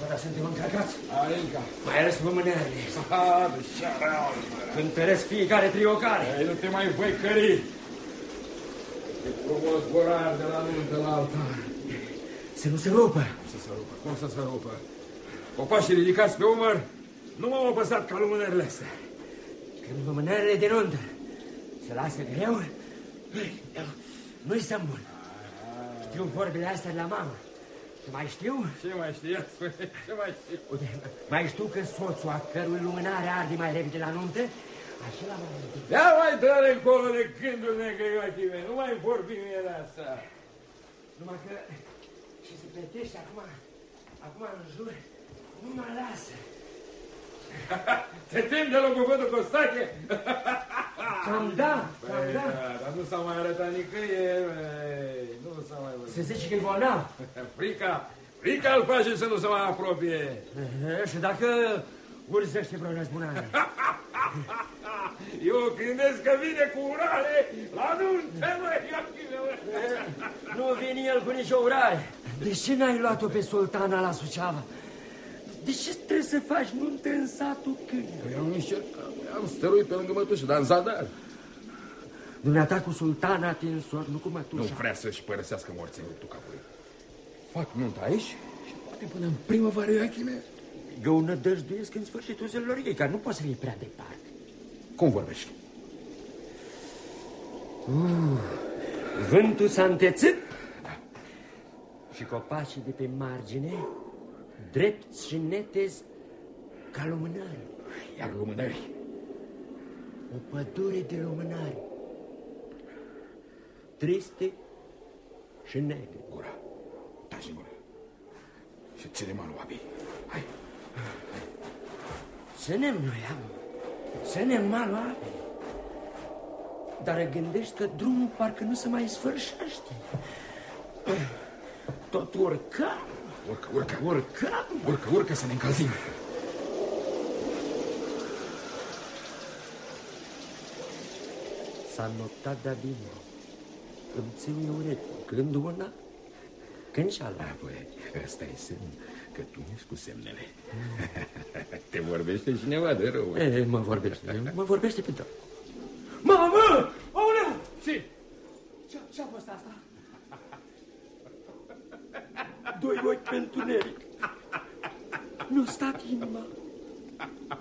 S2: Dar suntem încărcați.
S3: Alenca.
S2: Mai ales lumânările.
S3: Ah, de seara
S2: Cântăresc fiecare triocare.
S3: Ei, nu te mai voi cări. E frumos zborar de la nuntă la altar.
S2: Să nu se rupă.
S3: Cum să se rupă? Cum să se rupă? Copașii ridicați pe umăr nu m-au apăsat ca lumânările astea.
S2: Când lumânările de nuntă se lasă greu, nu-i să bun. Știu vorbele astea de la mamă. Și mai știu?
S3: Ce mai știu? Ia spune, ce mai știu?
S2: Uite, mai știu că soțul a cărui lumânare arde mai repede la nuntă, așa la mai
S3: Ia mai tare încolo de gândul negre, Ioachime, nu mai vorbi mie de asta.
S2: Numai că și se plătește acum, acum în jur, nu mă lasă.
S3: Te temi de logovătul Costache?
S2: Cam da, cam
S3: Păi,
S2: da.
S3: Dar nu s-a mai arătat nicăieri, băi. Nu s-a mai văzut.
S2: Se zice că e bolnav.
S3: Frica, frica îl face să nu se mai apropie.
S2: E, Și dacă urzește vreo răzbunare.
S3: Eu gândesc că vine cu urare la nuntă, măi, Ioachime, măi.
S2: Nu vine el cu nicio urare. De ce n-ai luat-o pe sultana la Suceava? De ce trebuie să faci nuntă în satul Câini?
S1: Păi am încercat, am stăruit pe lângă mătușă, dar în zadar.
S2: Dumneata cu sultana atinsor, nu cu
S1: Nu
S2: mătușa.
S1: vrea să-și părăsească morții în ruptul capului. Fac nunta aici și poate până în primăvară, Iachime.
S2: Eu nădăjduiesc în sfârșitul zilelor ei, că nu poți să fie prea departe.
S1: Cum vorbești?
S2: Uh, vântul s-a întețit și copacii de pe margine, drept și netezi ca lumânări.
S1: Iar lumânări.
S2: O pădure de lumânări. triste și negre.
S12: Gura, taci gura. Și ține malul, Abi. Hai.
S2: Ținem noi, am. Ținem malul apei. Dar gândești că drumul parcă nu se mai sfârșește. Tot urcăm.
S12: Urcă, urcă.
S2: Urcăm.
S12: Urcă, urcă să ne încălzim.
S2: S-a notat de bine. Îmi ține urechi, când una, când cealaltă.
S12: Apoi, ăsta e semn că tu ești cu semnele. Te vorbește cineva de rău.
S2: E, mă vorbește, mă vorbește pe tot. Mamă! Aoleu!
S3: Ce?
S2: Ce-a fost asta? Doi ochi pe întuneric. Nu stat inima.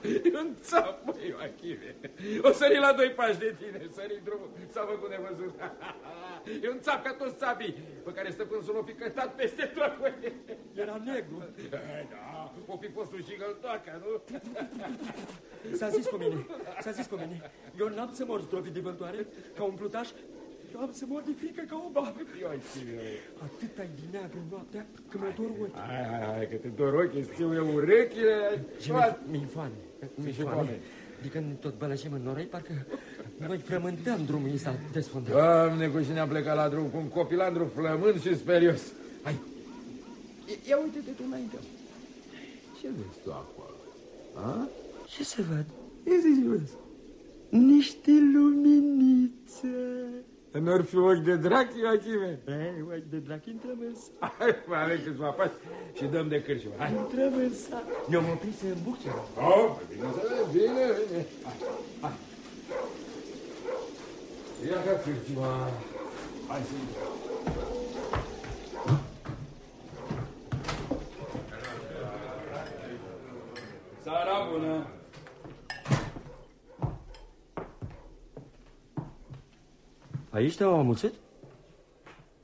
S3: E un țap, mă, Ioachime. O sări la doi pași de tine, sări drumul, s-a făcut nevăzut. E un țap ca toți țapii, pe care stăpânsul o fi cătat peste tot. Băi.
S2: Era negru.
S3: Da, o fi fost un șigăltoaca, nu?
S2: S-a zis cu mine, s-a zis cu mine. Eu n-am să mor zdrovit de vântoare, ca un plutaș. Eu am să mor de frică ca o babă.
S3: Ioachime.
S2: Atât ai din neagră noaptea că mă dor ochii.
S3: Hai, hai, hai, că te dor ochii, îți țiu eu urechile.
S2: Și
S3: toate.
S2: mi-i foame. Mi-i
S3: Și
S2: foame.
S3: Foame.
S2: Adică ne tot bălășim în noroi, parcă noi frământăm drumul ăsta desfundat.
S3: Doamne, cu cine am plecat la drum, cu un copilandru flămând și sperios. Hai, ia- ia uite-te tu înainte. Ce vezi tu acolo? A?
S2: Ce să văd?
S3: Ia zi, zi, vezi.
S2: Niște luminițe.
S3: Nu-ar fi ochi de drac, Ioachime?
S2: Ei, ochi de drac, intră în sat.
S3: Hai, mai ales câțiva pași și dăm de cârciumă. Hai.
S2: Intră în sat. Eu mă oprit să îmbuc ceva.
S3: Oh, bineînțeles, bine, bine. Hai, hai. Ia ca cârciuma. Hai să intrăm. Seara bună!
S2: Aici te-au amuțit?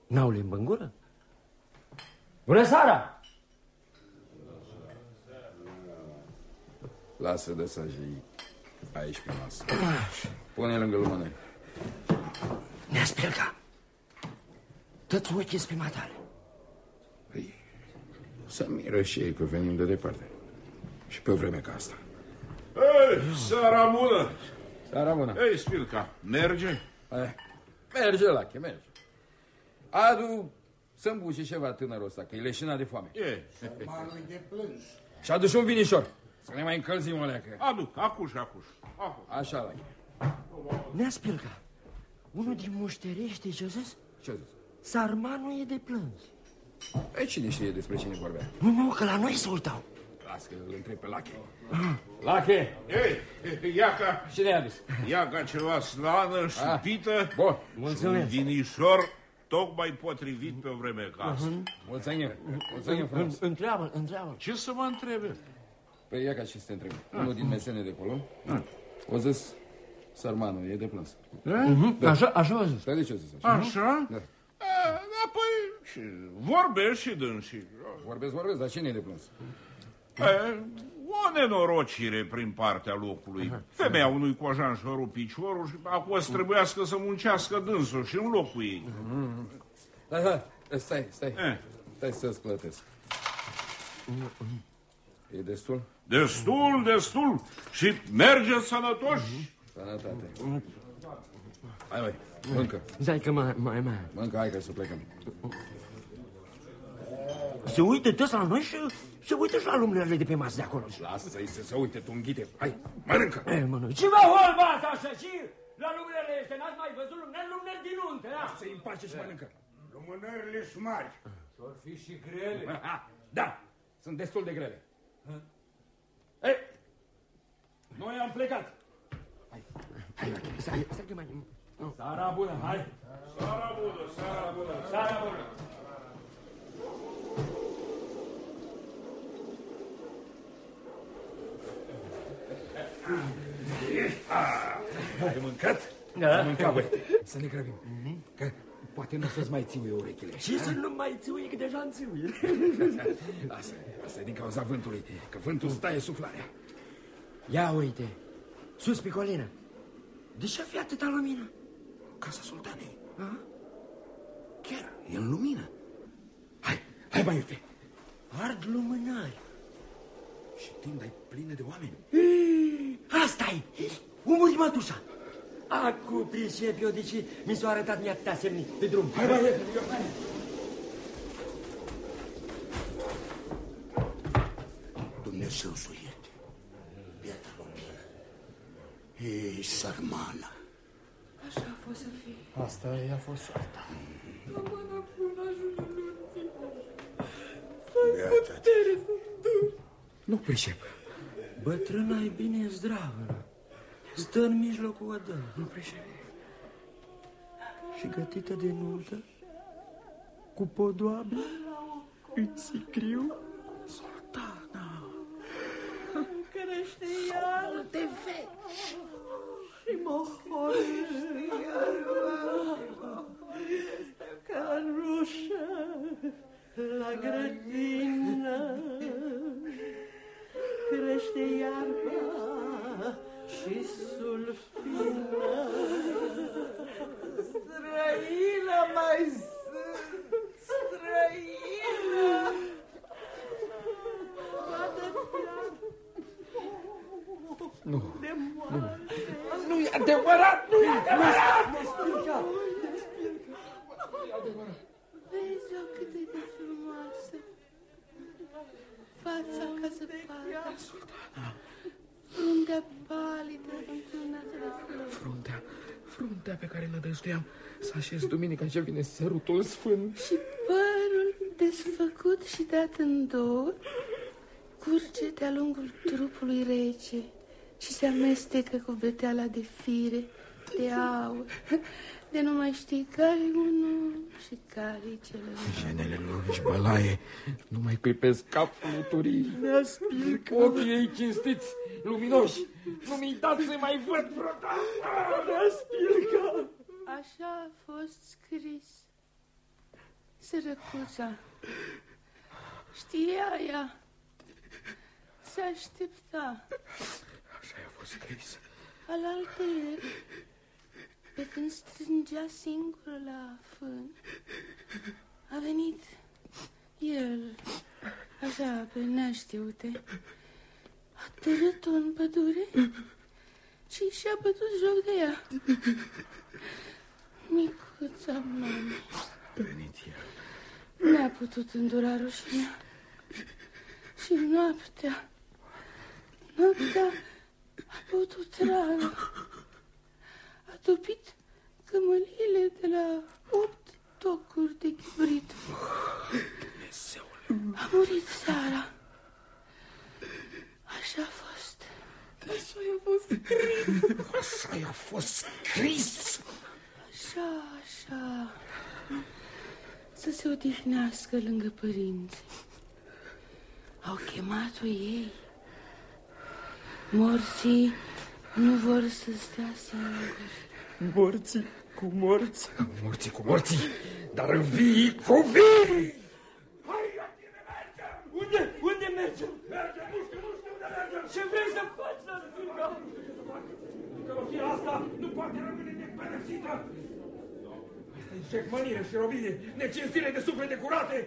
S2: N-au limbă în gură? Bună seara!
S12: Lasă de să aici pe masă. Pune lângă lumânări.
S2: Ne-a spilcat. Toți ochii spre matale.
S12: Păi, să miră și ei că venim de departe. Și pe o vreme ca asta.
S1: Ei, seara bună!
S3: Seara bună!
S1: Ei, Spilca, merge?
S3: Eh, Merge, Lache, merge. Adu să-mi buce ceva tânărul ăsta, că e leșinat de foame.
S1: E.
S6: Malul de plâns.
S3: Și adu și un vinișor. Să ne mai încălzim o leacă.
S1: Aduc, acuș, acuș.
S3: Așa, Lache.
S2: Ne-a spilcat. Unul din mușterii, știi ce-a zis?
S3: Ce zis?
S2: Sarmanul e de plâns.
S3: E cine știe despre cine vorbea?
S2: Nu, nu, că la noi se uitau.
S3: Las că îl întreb pe Lache.
S1: Lache! Ei, ia ca...
S3: Cine a adus?
S1: Ia ca ceva slană și
S3: Ah,
S1: pită.
S3: Bun.
S1: Și un
S2: Mulțumesc.
S1: vinișor tocmai potrivit pe o vreme ca asta.
S3: Mulțumim. Mulțumim frumos.
S2: Întreabă, întreabă.
S1: Ce să mă întrebe?
S3: Păi ia ca și să te întreb. Unul din mesene de acolo. O zis, sarmanul, e de plâns.
S2: Așa, așa a zis.
S3: Stai de ce o zis așa?
S1: Așa?
S3: Da.
S1: A, Apoi și vorbești și dânsii.
S3: Vorbesc, vorbesc, dar cine e de plâns?
S1: E, O nenorocire prin partea locului. Femeia unui cojan și-a rupt piciorul și acum o să trebuiască să muncească dânsul și în locul ei.
S3: Da, da, stai, stai.
S1: Eh.
S3: Stai să-ți plătesc. E destul?
S1: Destul, destul. Și mergeți sănătoși.
S3: Sănătate. Hai, mai, mâncă.
S2: Zai că mai, mai, mai.
S3: Mâncă, hai că să plecăm.
S2: Se uită toți la noi și se uită și la lumânările de pe masă de acolo.
S3: Lasă-i să se uite, tu înghite. Hai, mănâncă.
S2: E, mănânc.
S13: Ce vă holba asta așa și la lumânările este? N-ați mai văzut lumânări, lumânări din unte, da?
S3: Să-i împace și mănâncă.
S6: Lumânările sunt mari.
S13: S-or fi și grele.
S3: Da, sunt destul de grele. Ei, noi am plecat.
S2: Hai, stai, stai că mai...
S13: Seara bună, hai!
S1: Seara bună, seara bună.
S13: Seara bună!
S3: Ai mâncat?
S2: Da.
S3: Am mâncat, băi. Să ne grăbim. Că poate nu o să-ți mai țiuie urechile.
S2: Și să nu mai țiuie, că deja îmi țiuie.
S3: Asta, asta e din cauza vântului, că vântul staie suflarea.
S2: Ia uite, sus pe colină. De ce fi atâta lumină?
S12: Casa sultanei.
S2: A?
S1: Chiar, e în lumină. Hai, hai mai iute.
S2: Ard lumânări.
S1: Și tinda e plină de oameni.
S2: Asta-i! Umuri mătușa! Acu, pricep eu, deci mi s-a arătat mi atâtea semni pe drum.
S1: Hai, hai, hai!
S14: Dumnezeu să o ierte. Biata lumină. Ei, sărmană.
S9: Așa a fost să fie.
S3: Asta i-a fost soarta.
S9: Mâna bună ajunge lunții. Să-i putere să-mi duc.
S2: Nu pricep. Bătrâna e bine zdravă. Stă în mijlocul odău.
S1: Nu pricep.
S2: Și gătită de nuntă, cu podoabe, în sicriu, sultana.
S9: Crește iar de veci și mohorâște Este ca rușă la grădină Crește iarba și sulfină. Străină mai sunt, străină.
S3: Nu, nu, nu e adevărat, nu e adevărat!
S9: Vezi-o cât e de frumoasă Fața ca zăpadă Fruntea palidă încunată de flori
S3: Fruntea, fruntea pe care nădăjduiam să așez duminica ce vine sărutul sfânt.
S9: Și părul desfăcut și dat în două Curge de-a lungul trupului rece Și se amestecă cu beteala de fire, de aur De nu mai știi care e unul și care e celălalt
S3: Jenele lungi, bălaie, nu mai clipesc cap fluturii.
S9: Ne-a spilcat.
S3: Ochii ei cinstiți, luminoși, nu mi-i dați să mai văd vreodată.
S9: Ne-a spilcat. Așa a fost scris. Sărăcuța. Știa ea. Se aștepta.
S3: Așa a fost scris.
S9: Alaltă pe când strângea singur la fân, a venit el, așa, pe neștiute, a târât-o în pădure și și-a bătut joc de ea. Micuța mame.
S1: A venit el.
S9: N-a putut îndura rușinea. Și noaptea, noaptea a putut rană. A topit cămălile de la opt tocuri de chibrit. A murit seara. Așa a fost. Așa a fost scris.
S1: Așa i-a fost scris.
S9: Așa, așa. Să se odihnească lângă părinți. Au chemat-o ei. Morții nu vor să stea singuri.
S2: Morții cu morți.
S3: Morții cu morții, dar vii cu vii!
S2: Unde? Unde mergem? Mergem, nu știu, nu știu unde mergem. Ce vrei să faci, Năsturca?
S3: Călăchia asta nu poate rămâne nepedepsită! Asta e șecmănire și robie, necinstire de suflete curate!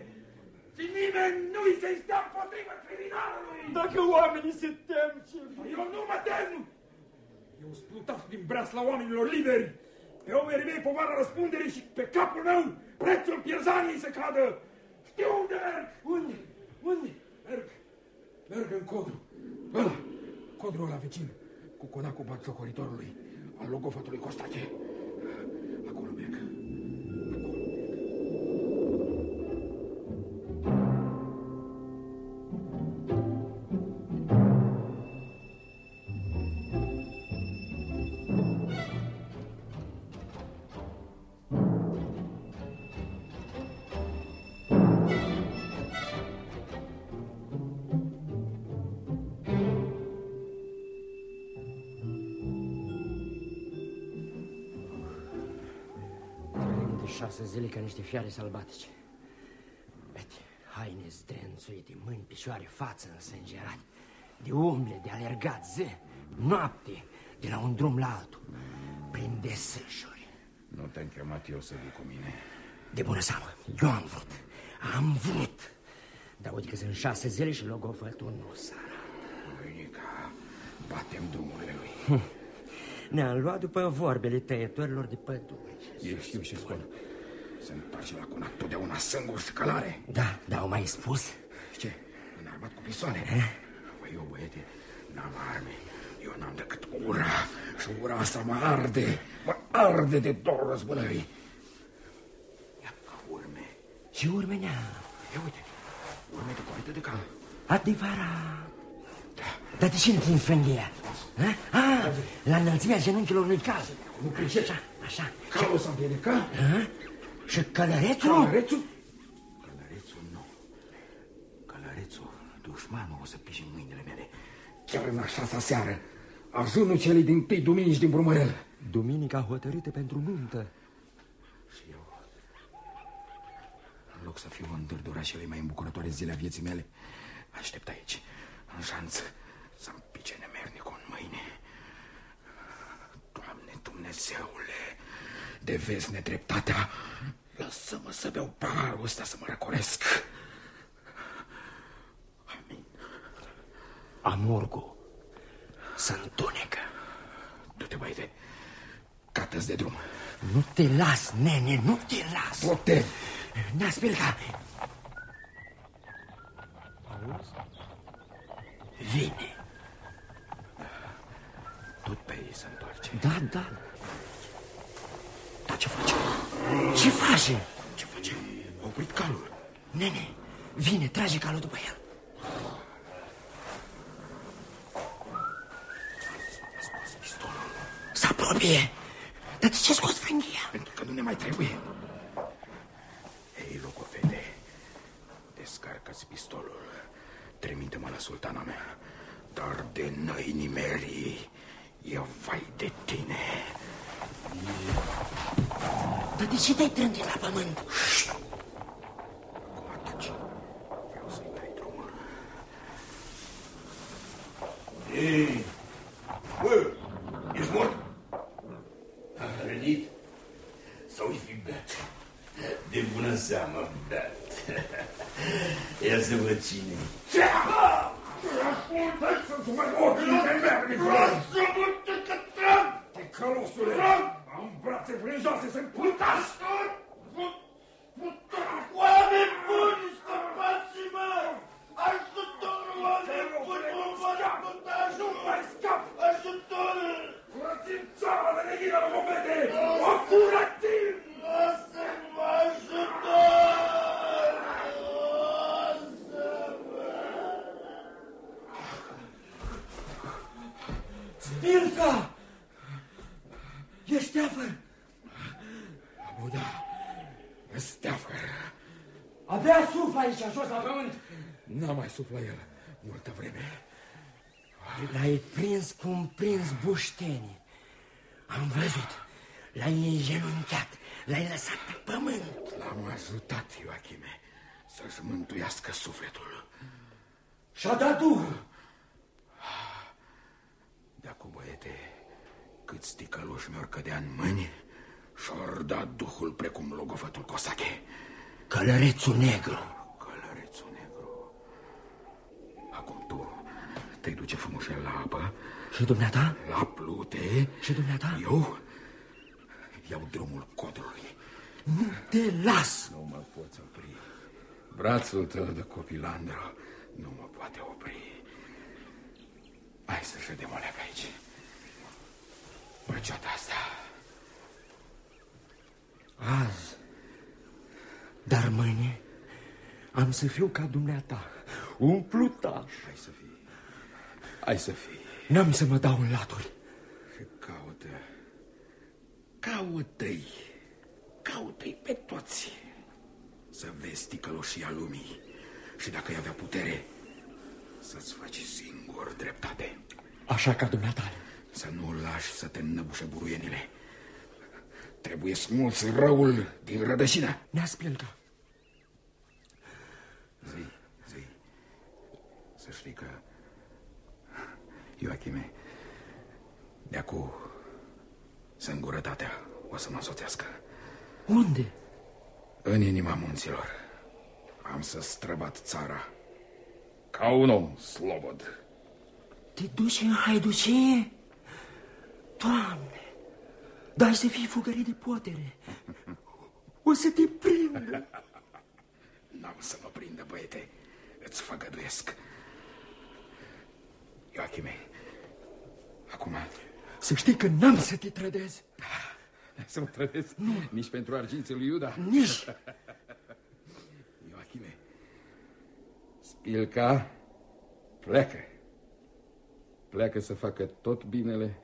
S3: Și nimeni nu-i se stea împotriva criminalului!
S2: Dacă oamenii se tem, ce
S3: Eu nu mă tem! Eu splutat din breasla oamenilor liberi! Pe umerii mei povara răspunderii și pe capul meu prețul pierzaniei se cadă! Știu unde merg!
S2: Unde? Unde?
S3: Merg, merg în codru. Ăla, codrul ăla vecin, cu conacul batjocoritorului, al logofatului Costache.
S2: Zile ca niște fiare sălbatice. Uite, haine zdrențuite, mâini, picioare, față însângerate. De umble, de alergat zi, noapte, de la un drum la altul, prin desășuri.
S1: Nu te-am chemat eu să vii cu mine.
S2: De bună seamă, eu am vrut. Am vrut. Dar uite că sunt șase zile și logofătul nu s-a
S3: Buinica, batem drumurile lui.
S2: Hm. Ne-am luat după vorbele tăietorilor de pădure.
S3: Eu știu ce spun. Se întoarce la cunat totdeauna singur și călare.
S2: Da, da, au mai spus.
S3: Ce? Înarmat cu pistoale?
S2: Eh?
S3: Păi eu, băiete, n-am arme. Eu n-am decât ura. Și ura asta mă arde. Mă arde de dor răzbunării. Ia ca urme.
S2: Ce urme nea?
S3: Ia uite, urme de coaită de cal.
S2: Adevărat. Dar de ce nu frânghia? Ah, la înălțimea genunchilor lui cal.
S3: Nu pricep.
S2: Așa, așa.
S3: Calul s-a împiedicat.
S2: Ah? Și călărețul?
S3: Călărețul? Călărețul nu. Călărețul, dușmanul o să piși în mâinile mele. Chiar în așa sa seară. Ajunul celei din tâi duminici din Brumărel.
S2: Duminica hotărâtă pentru nuntă.
S3: Și eu, în loc să fiu în dârdura celei mai îmbucurătoare zile a vieții mele, aștept aici, în șanță, să-mi pice nemernicul în mâine. Doamne Dumnezeule, de vezi nedreptatea, lasă-mă să beau paharul ăsta să mă răcoresc. Amin.
S2: Amurgu să întunecă.
S3: Du-te, băiete, cată de drum.
S2: Nu te las, nene, nu te las.
S3: Pote.
S2: Ne-a spilca. Auzi? Vine.
S3: Tot pe ei se întoarce.
S2: Da, da. Dar ce face? Ce face?
S3: Ce face? A oprit calul.
S2: Nene, vine, trage calul după el. Se apropie. Dar de ce scos frânghia?
S3: Pentru că nu ne mai trebuie. Ei, locofete, descarcă-ți pistolul. Trimite-mă la sultana mea. Dar de noi nimerii e vai de tine.
S2: Dar de ce te-ai trântit la pământ?
S3: Acum atunci vreau să-i dai drumul.
S15: Ei, bă, ești mort? A venit? Sau fi beat? De bună seamă, beat. Ia să văd cine
S3: Ce? Să-ți mai ochii de merni!
S15: Lasă-mă, că trag!
S3: Ticălosule! Am brațe vrânjoase să-mi plutași!
S15: Oameni buni, scăpați-mă! Ajutor, oameni buni, mă mă răpătași!
S3: Nu mai scap!
S15: Ajutor!
S3: Curați-mi țara de neghină, locofete! O curați-mi!
S2: Ești teafăr!
S3: Abu, da, steafăr.
S2: Abia suflă aici, jos la pământ.
S3: N-a mai suflă el multă vreme.
S2: L-ai prins cum prins buștenii. Am văzut. L-ai îngenunchiat. L-ai lăsat pe pământ.
S3: L-am ajutat, Ioachime, să-și mântuiască sufletul.
S2: Și-a dat Duhul.
S3: De acum, băiete, câți ticăloși mi-or cădea în mâini și-or da Duhul precum logofătul Cosache.
S2: Călărețul negru.
S3: Călărețul negru. Acum tu te duce frumușel la apă.
S2: Și dumneata?
S3: La plute.
S2: Și dumneata?
S3: Eu iau drumul codrului.
S2: Nu te las.
S3: Nu mă poți opri. Brațul tău de copilandru nu mă poate opri. Hai să ședem o leacă aici. Băciota asta.
S2: Azi. Dar mâine am să fiu ca dumneata. Un plutaș.
S3: Hai să fii. Hai să fii.
S2: N-am să mă dau în laturi.
S3: Și caută. Caută-i. Caută-i pe toți. Să vezi ticăloșia lumii. Și dacă ai avea putere, să-ți faci singur dreptate.
S2: Așa ca dumneata.
S3: Să nu lași să te înnăbușe buruienile. Trebuie smulți răul din rădășină.
S2: Ne-a spilca.
S3: Zi, zi. Să știi că... Ioachime, de acum singurătatea o să mă însoțească.
S2: Unde?
S1: În inima munților am să străbat țara ca un om slobod.
S2: Te duci în haiducie? Doamne, dar să fii fugărit de potere. O să te prindă.
S1: N-am să mă prindă, băiete. Îți făgăduiesc. Ioachime, acum...
S2: Să știi că n-am să te trădez.
S3: Să mă trădez? Nu. Nici pentru arginții lui Iuda?
S2: Nici.
S3: Ioachime, Spilca pleacă. Pleacă să facă tot binele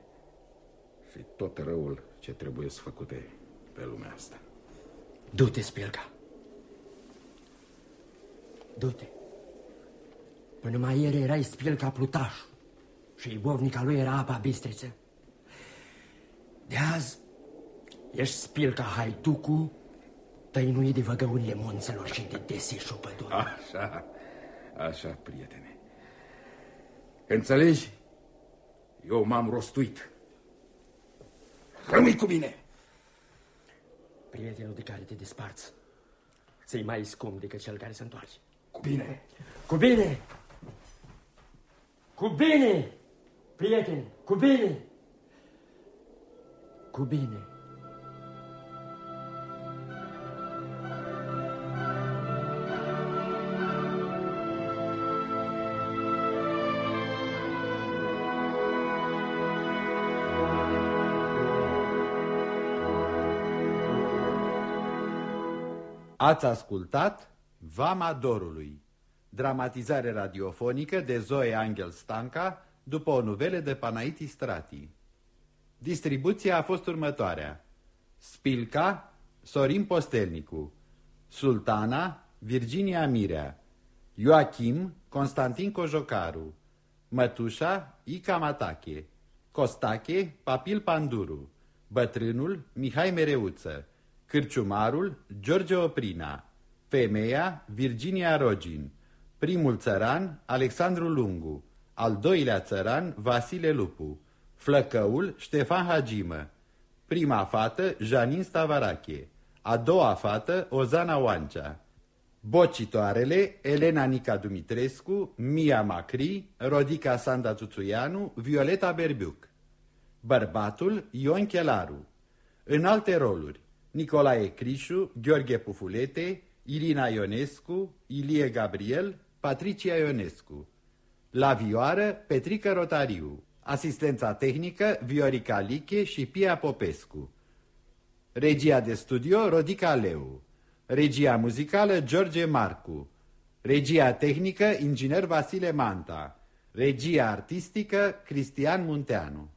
S3: și tot răul ce trebuie să făcute pe lumea asta.
S2: Du-te, Spilca. Du-te. Până mai ieri erai Spilca Plutaș și ibovnica lui era apa bistriță. De azi ești Spilca Haiducu, tăinuit de văgăunile munților și de desișul pădurii.
S3: Așa, așa, prietene. Înțelegi? Eu m-am rostuit. Rămâi cu mine!
S2: Prietenul de care te desparți ți mai scump decât cel care se întoarce.
S3: Cu bine!
S2: Cu bine! Cu bine! Prieteni, cu bine! Cu bine!
S16: Ați ascultat Vama Dorului, dramatizare radiofonică de Zoe Angel Stanca după o nuvelă de Panaiti Strati. Distribuția a fost următoarea. Spilca, Sorin Postelnicu, Sultana, Virginia Mirea, Joachim, Constantin Cojocaru, Mătușa, Ica Matache, Costache, Papil Panduru, Bătrânul, Mihai Mereuță, Cârciumarul, George Oprina, Femeia, Virginia Rogin, primul țăran, Alexandru Lungu, al doilea țăran, Vasile Lupu, flăcăul, Ștefan Hagimă, prima fată, Janin Stavarache, a doua fată, Ozana Oancea, bocitoarele, Elena Nica Dumitrescu, Mia Macri, Rodica Sanda Tuțuianu, Violeta Berbiuc, bărbatul, Ion Chelaru, în alte roluri, Nicolae Crișu, Gheorghe Pufulete, Irina Ionescu, Ilie Gabriel, Patricia Ionescu. La vioară, Petrică Rotariu. Asistența tehnică, Viorica Liche și Pia Popescu. Regia de studio, Rodica Leu. Regia muzicală, George Marcu. Regia tehnică, inginer Vasile Manta. Regia artistică, Cristian Munteanu.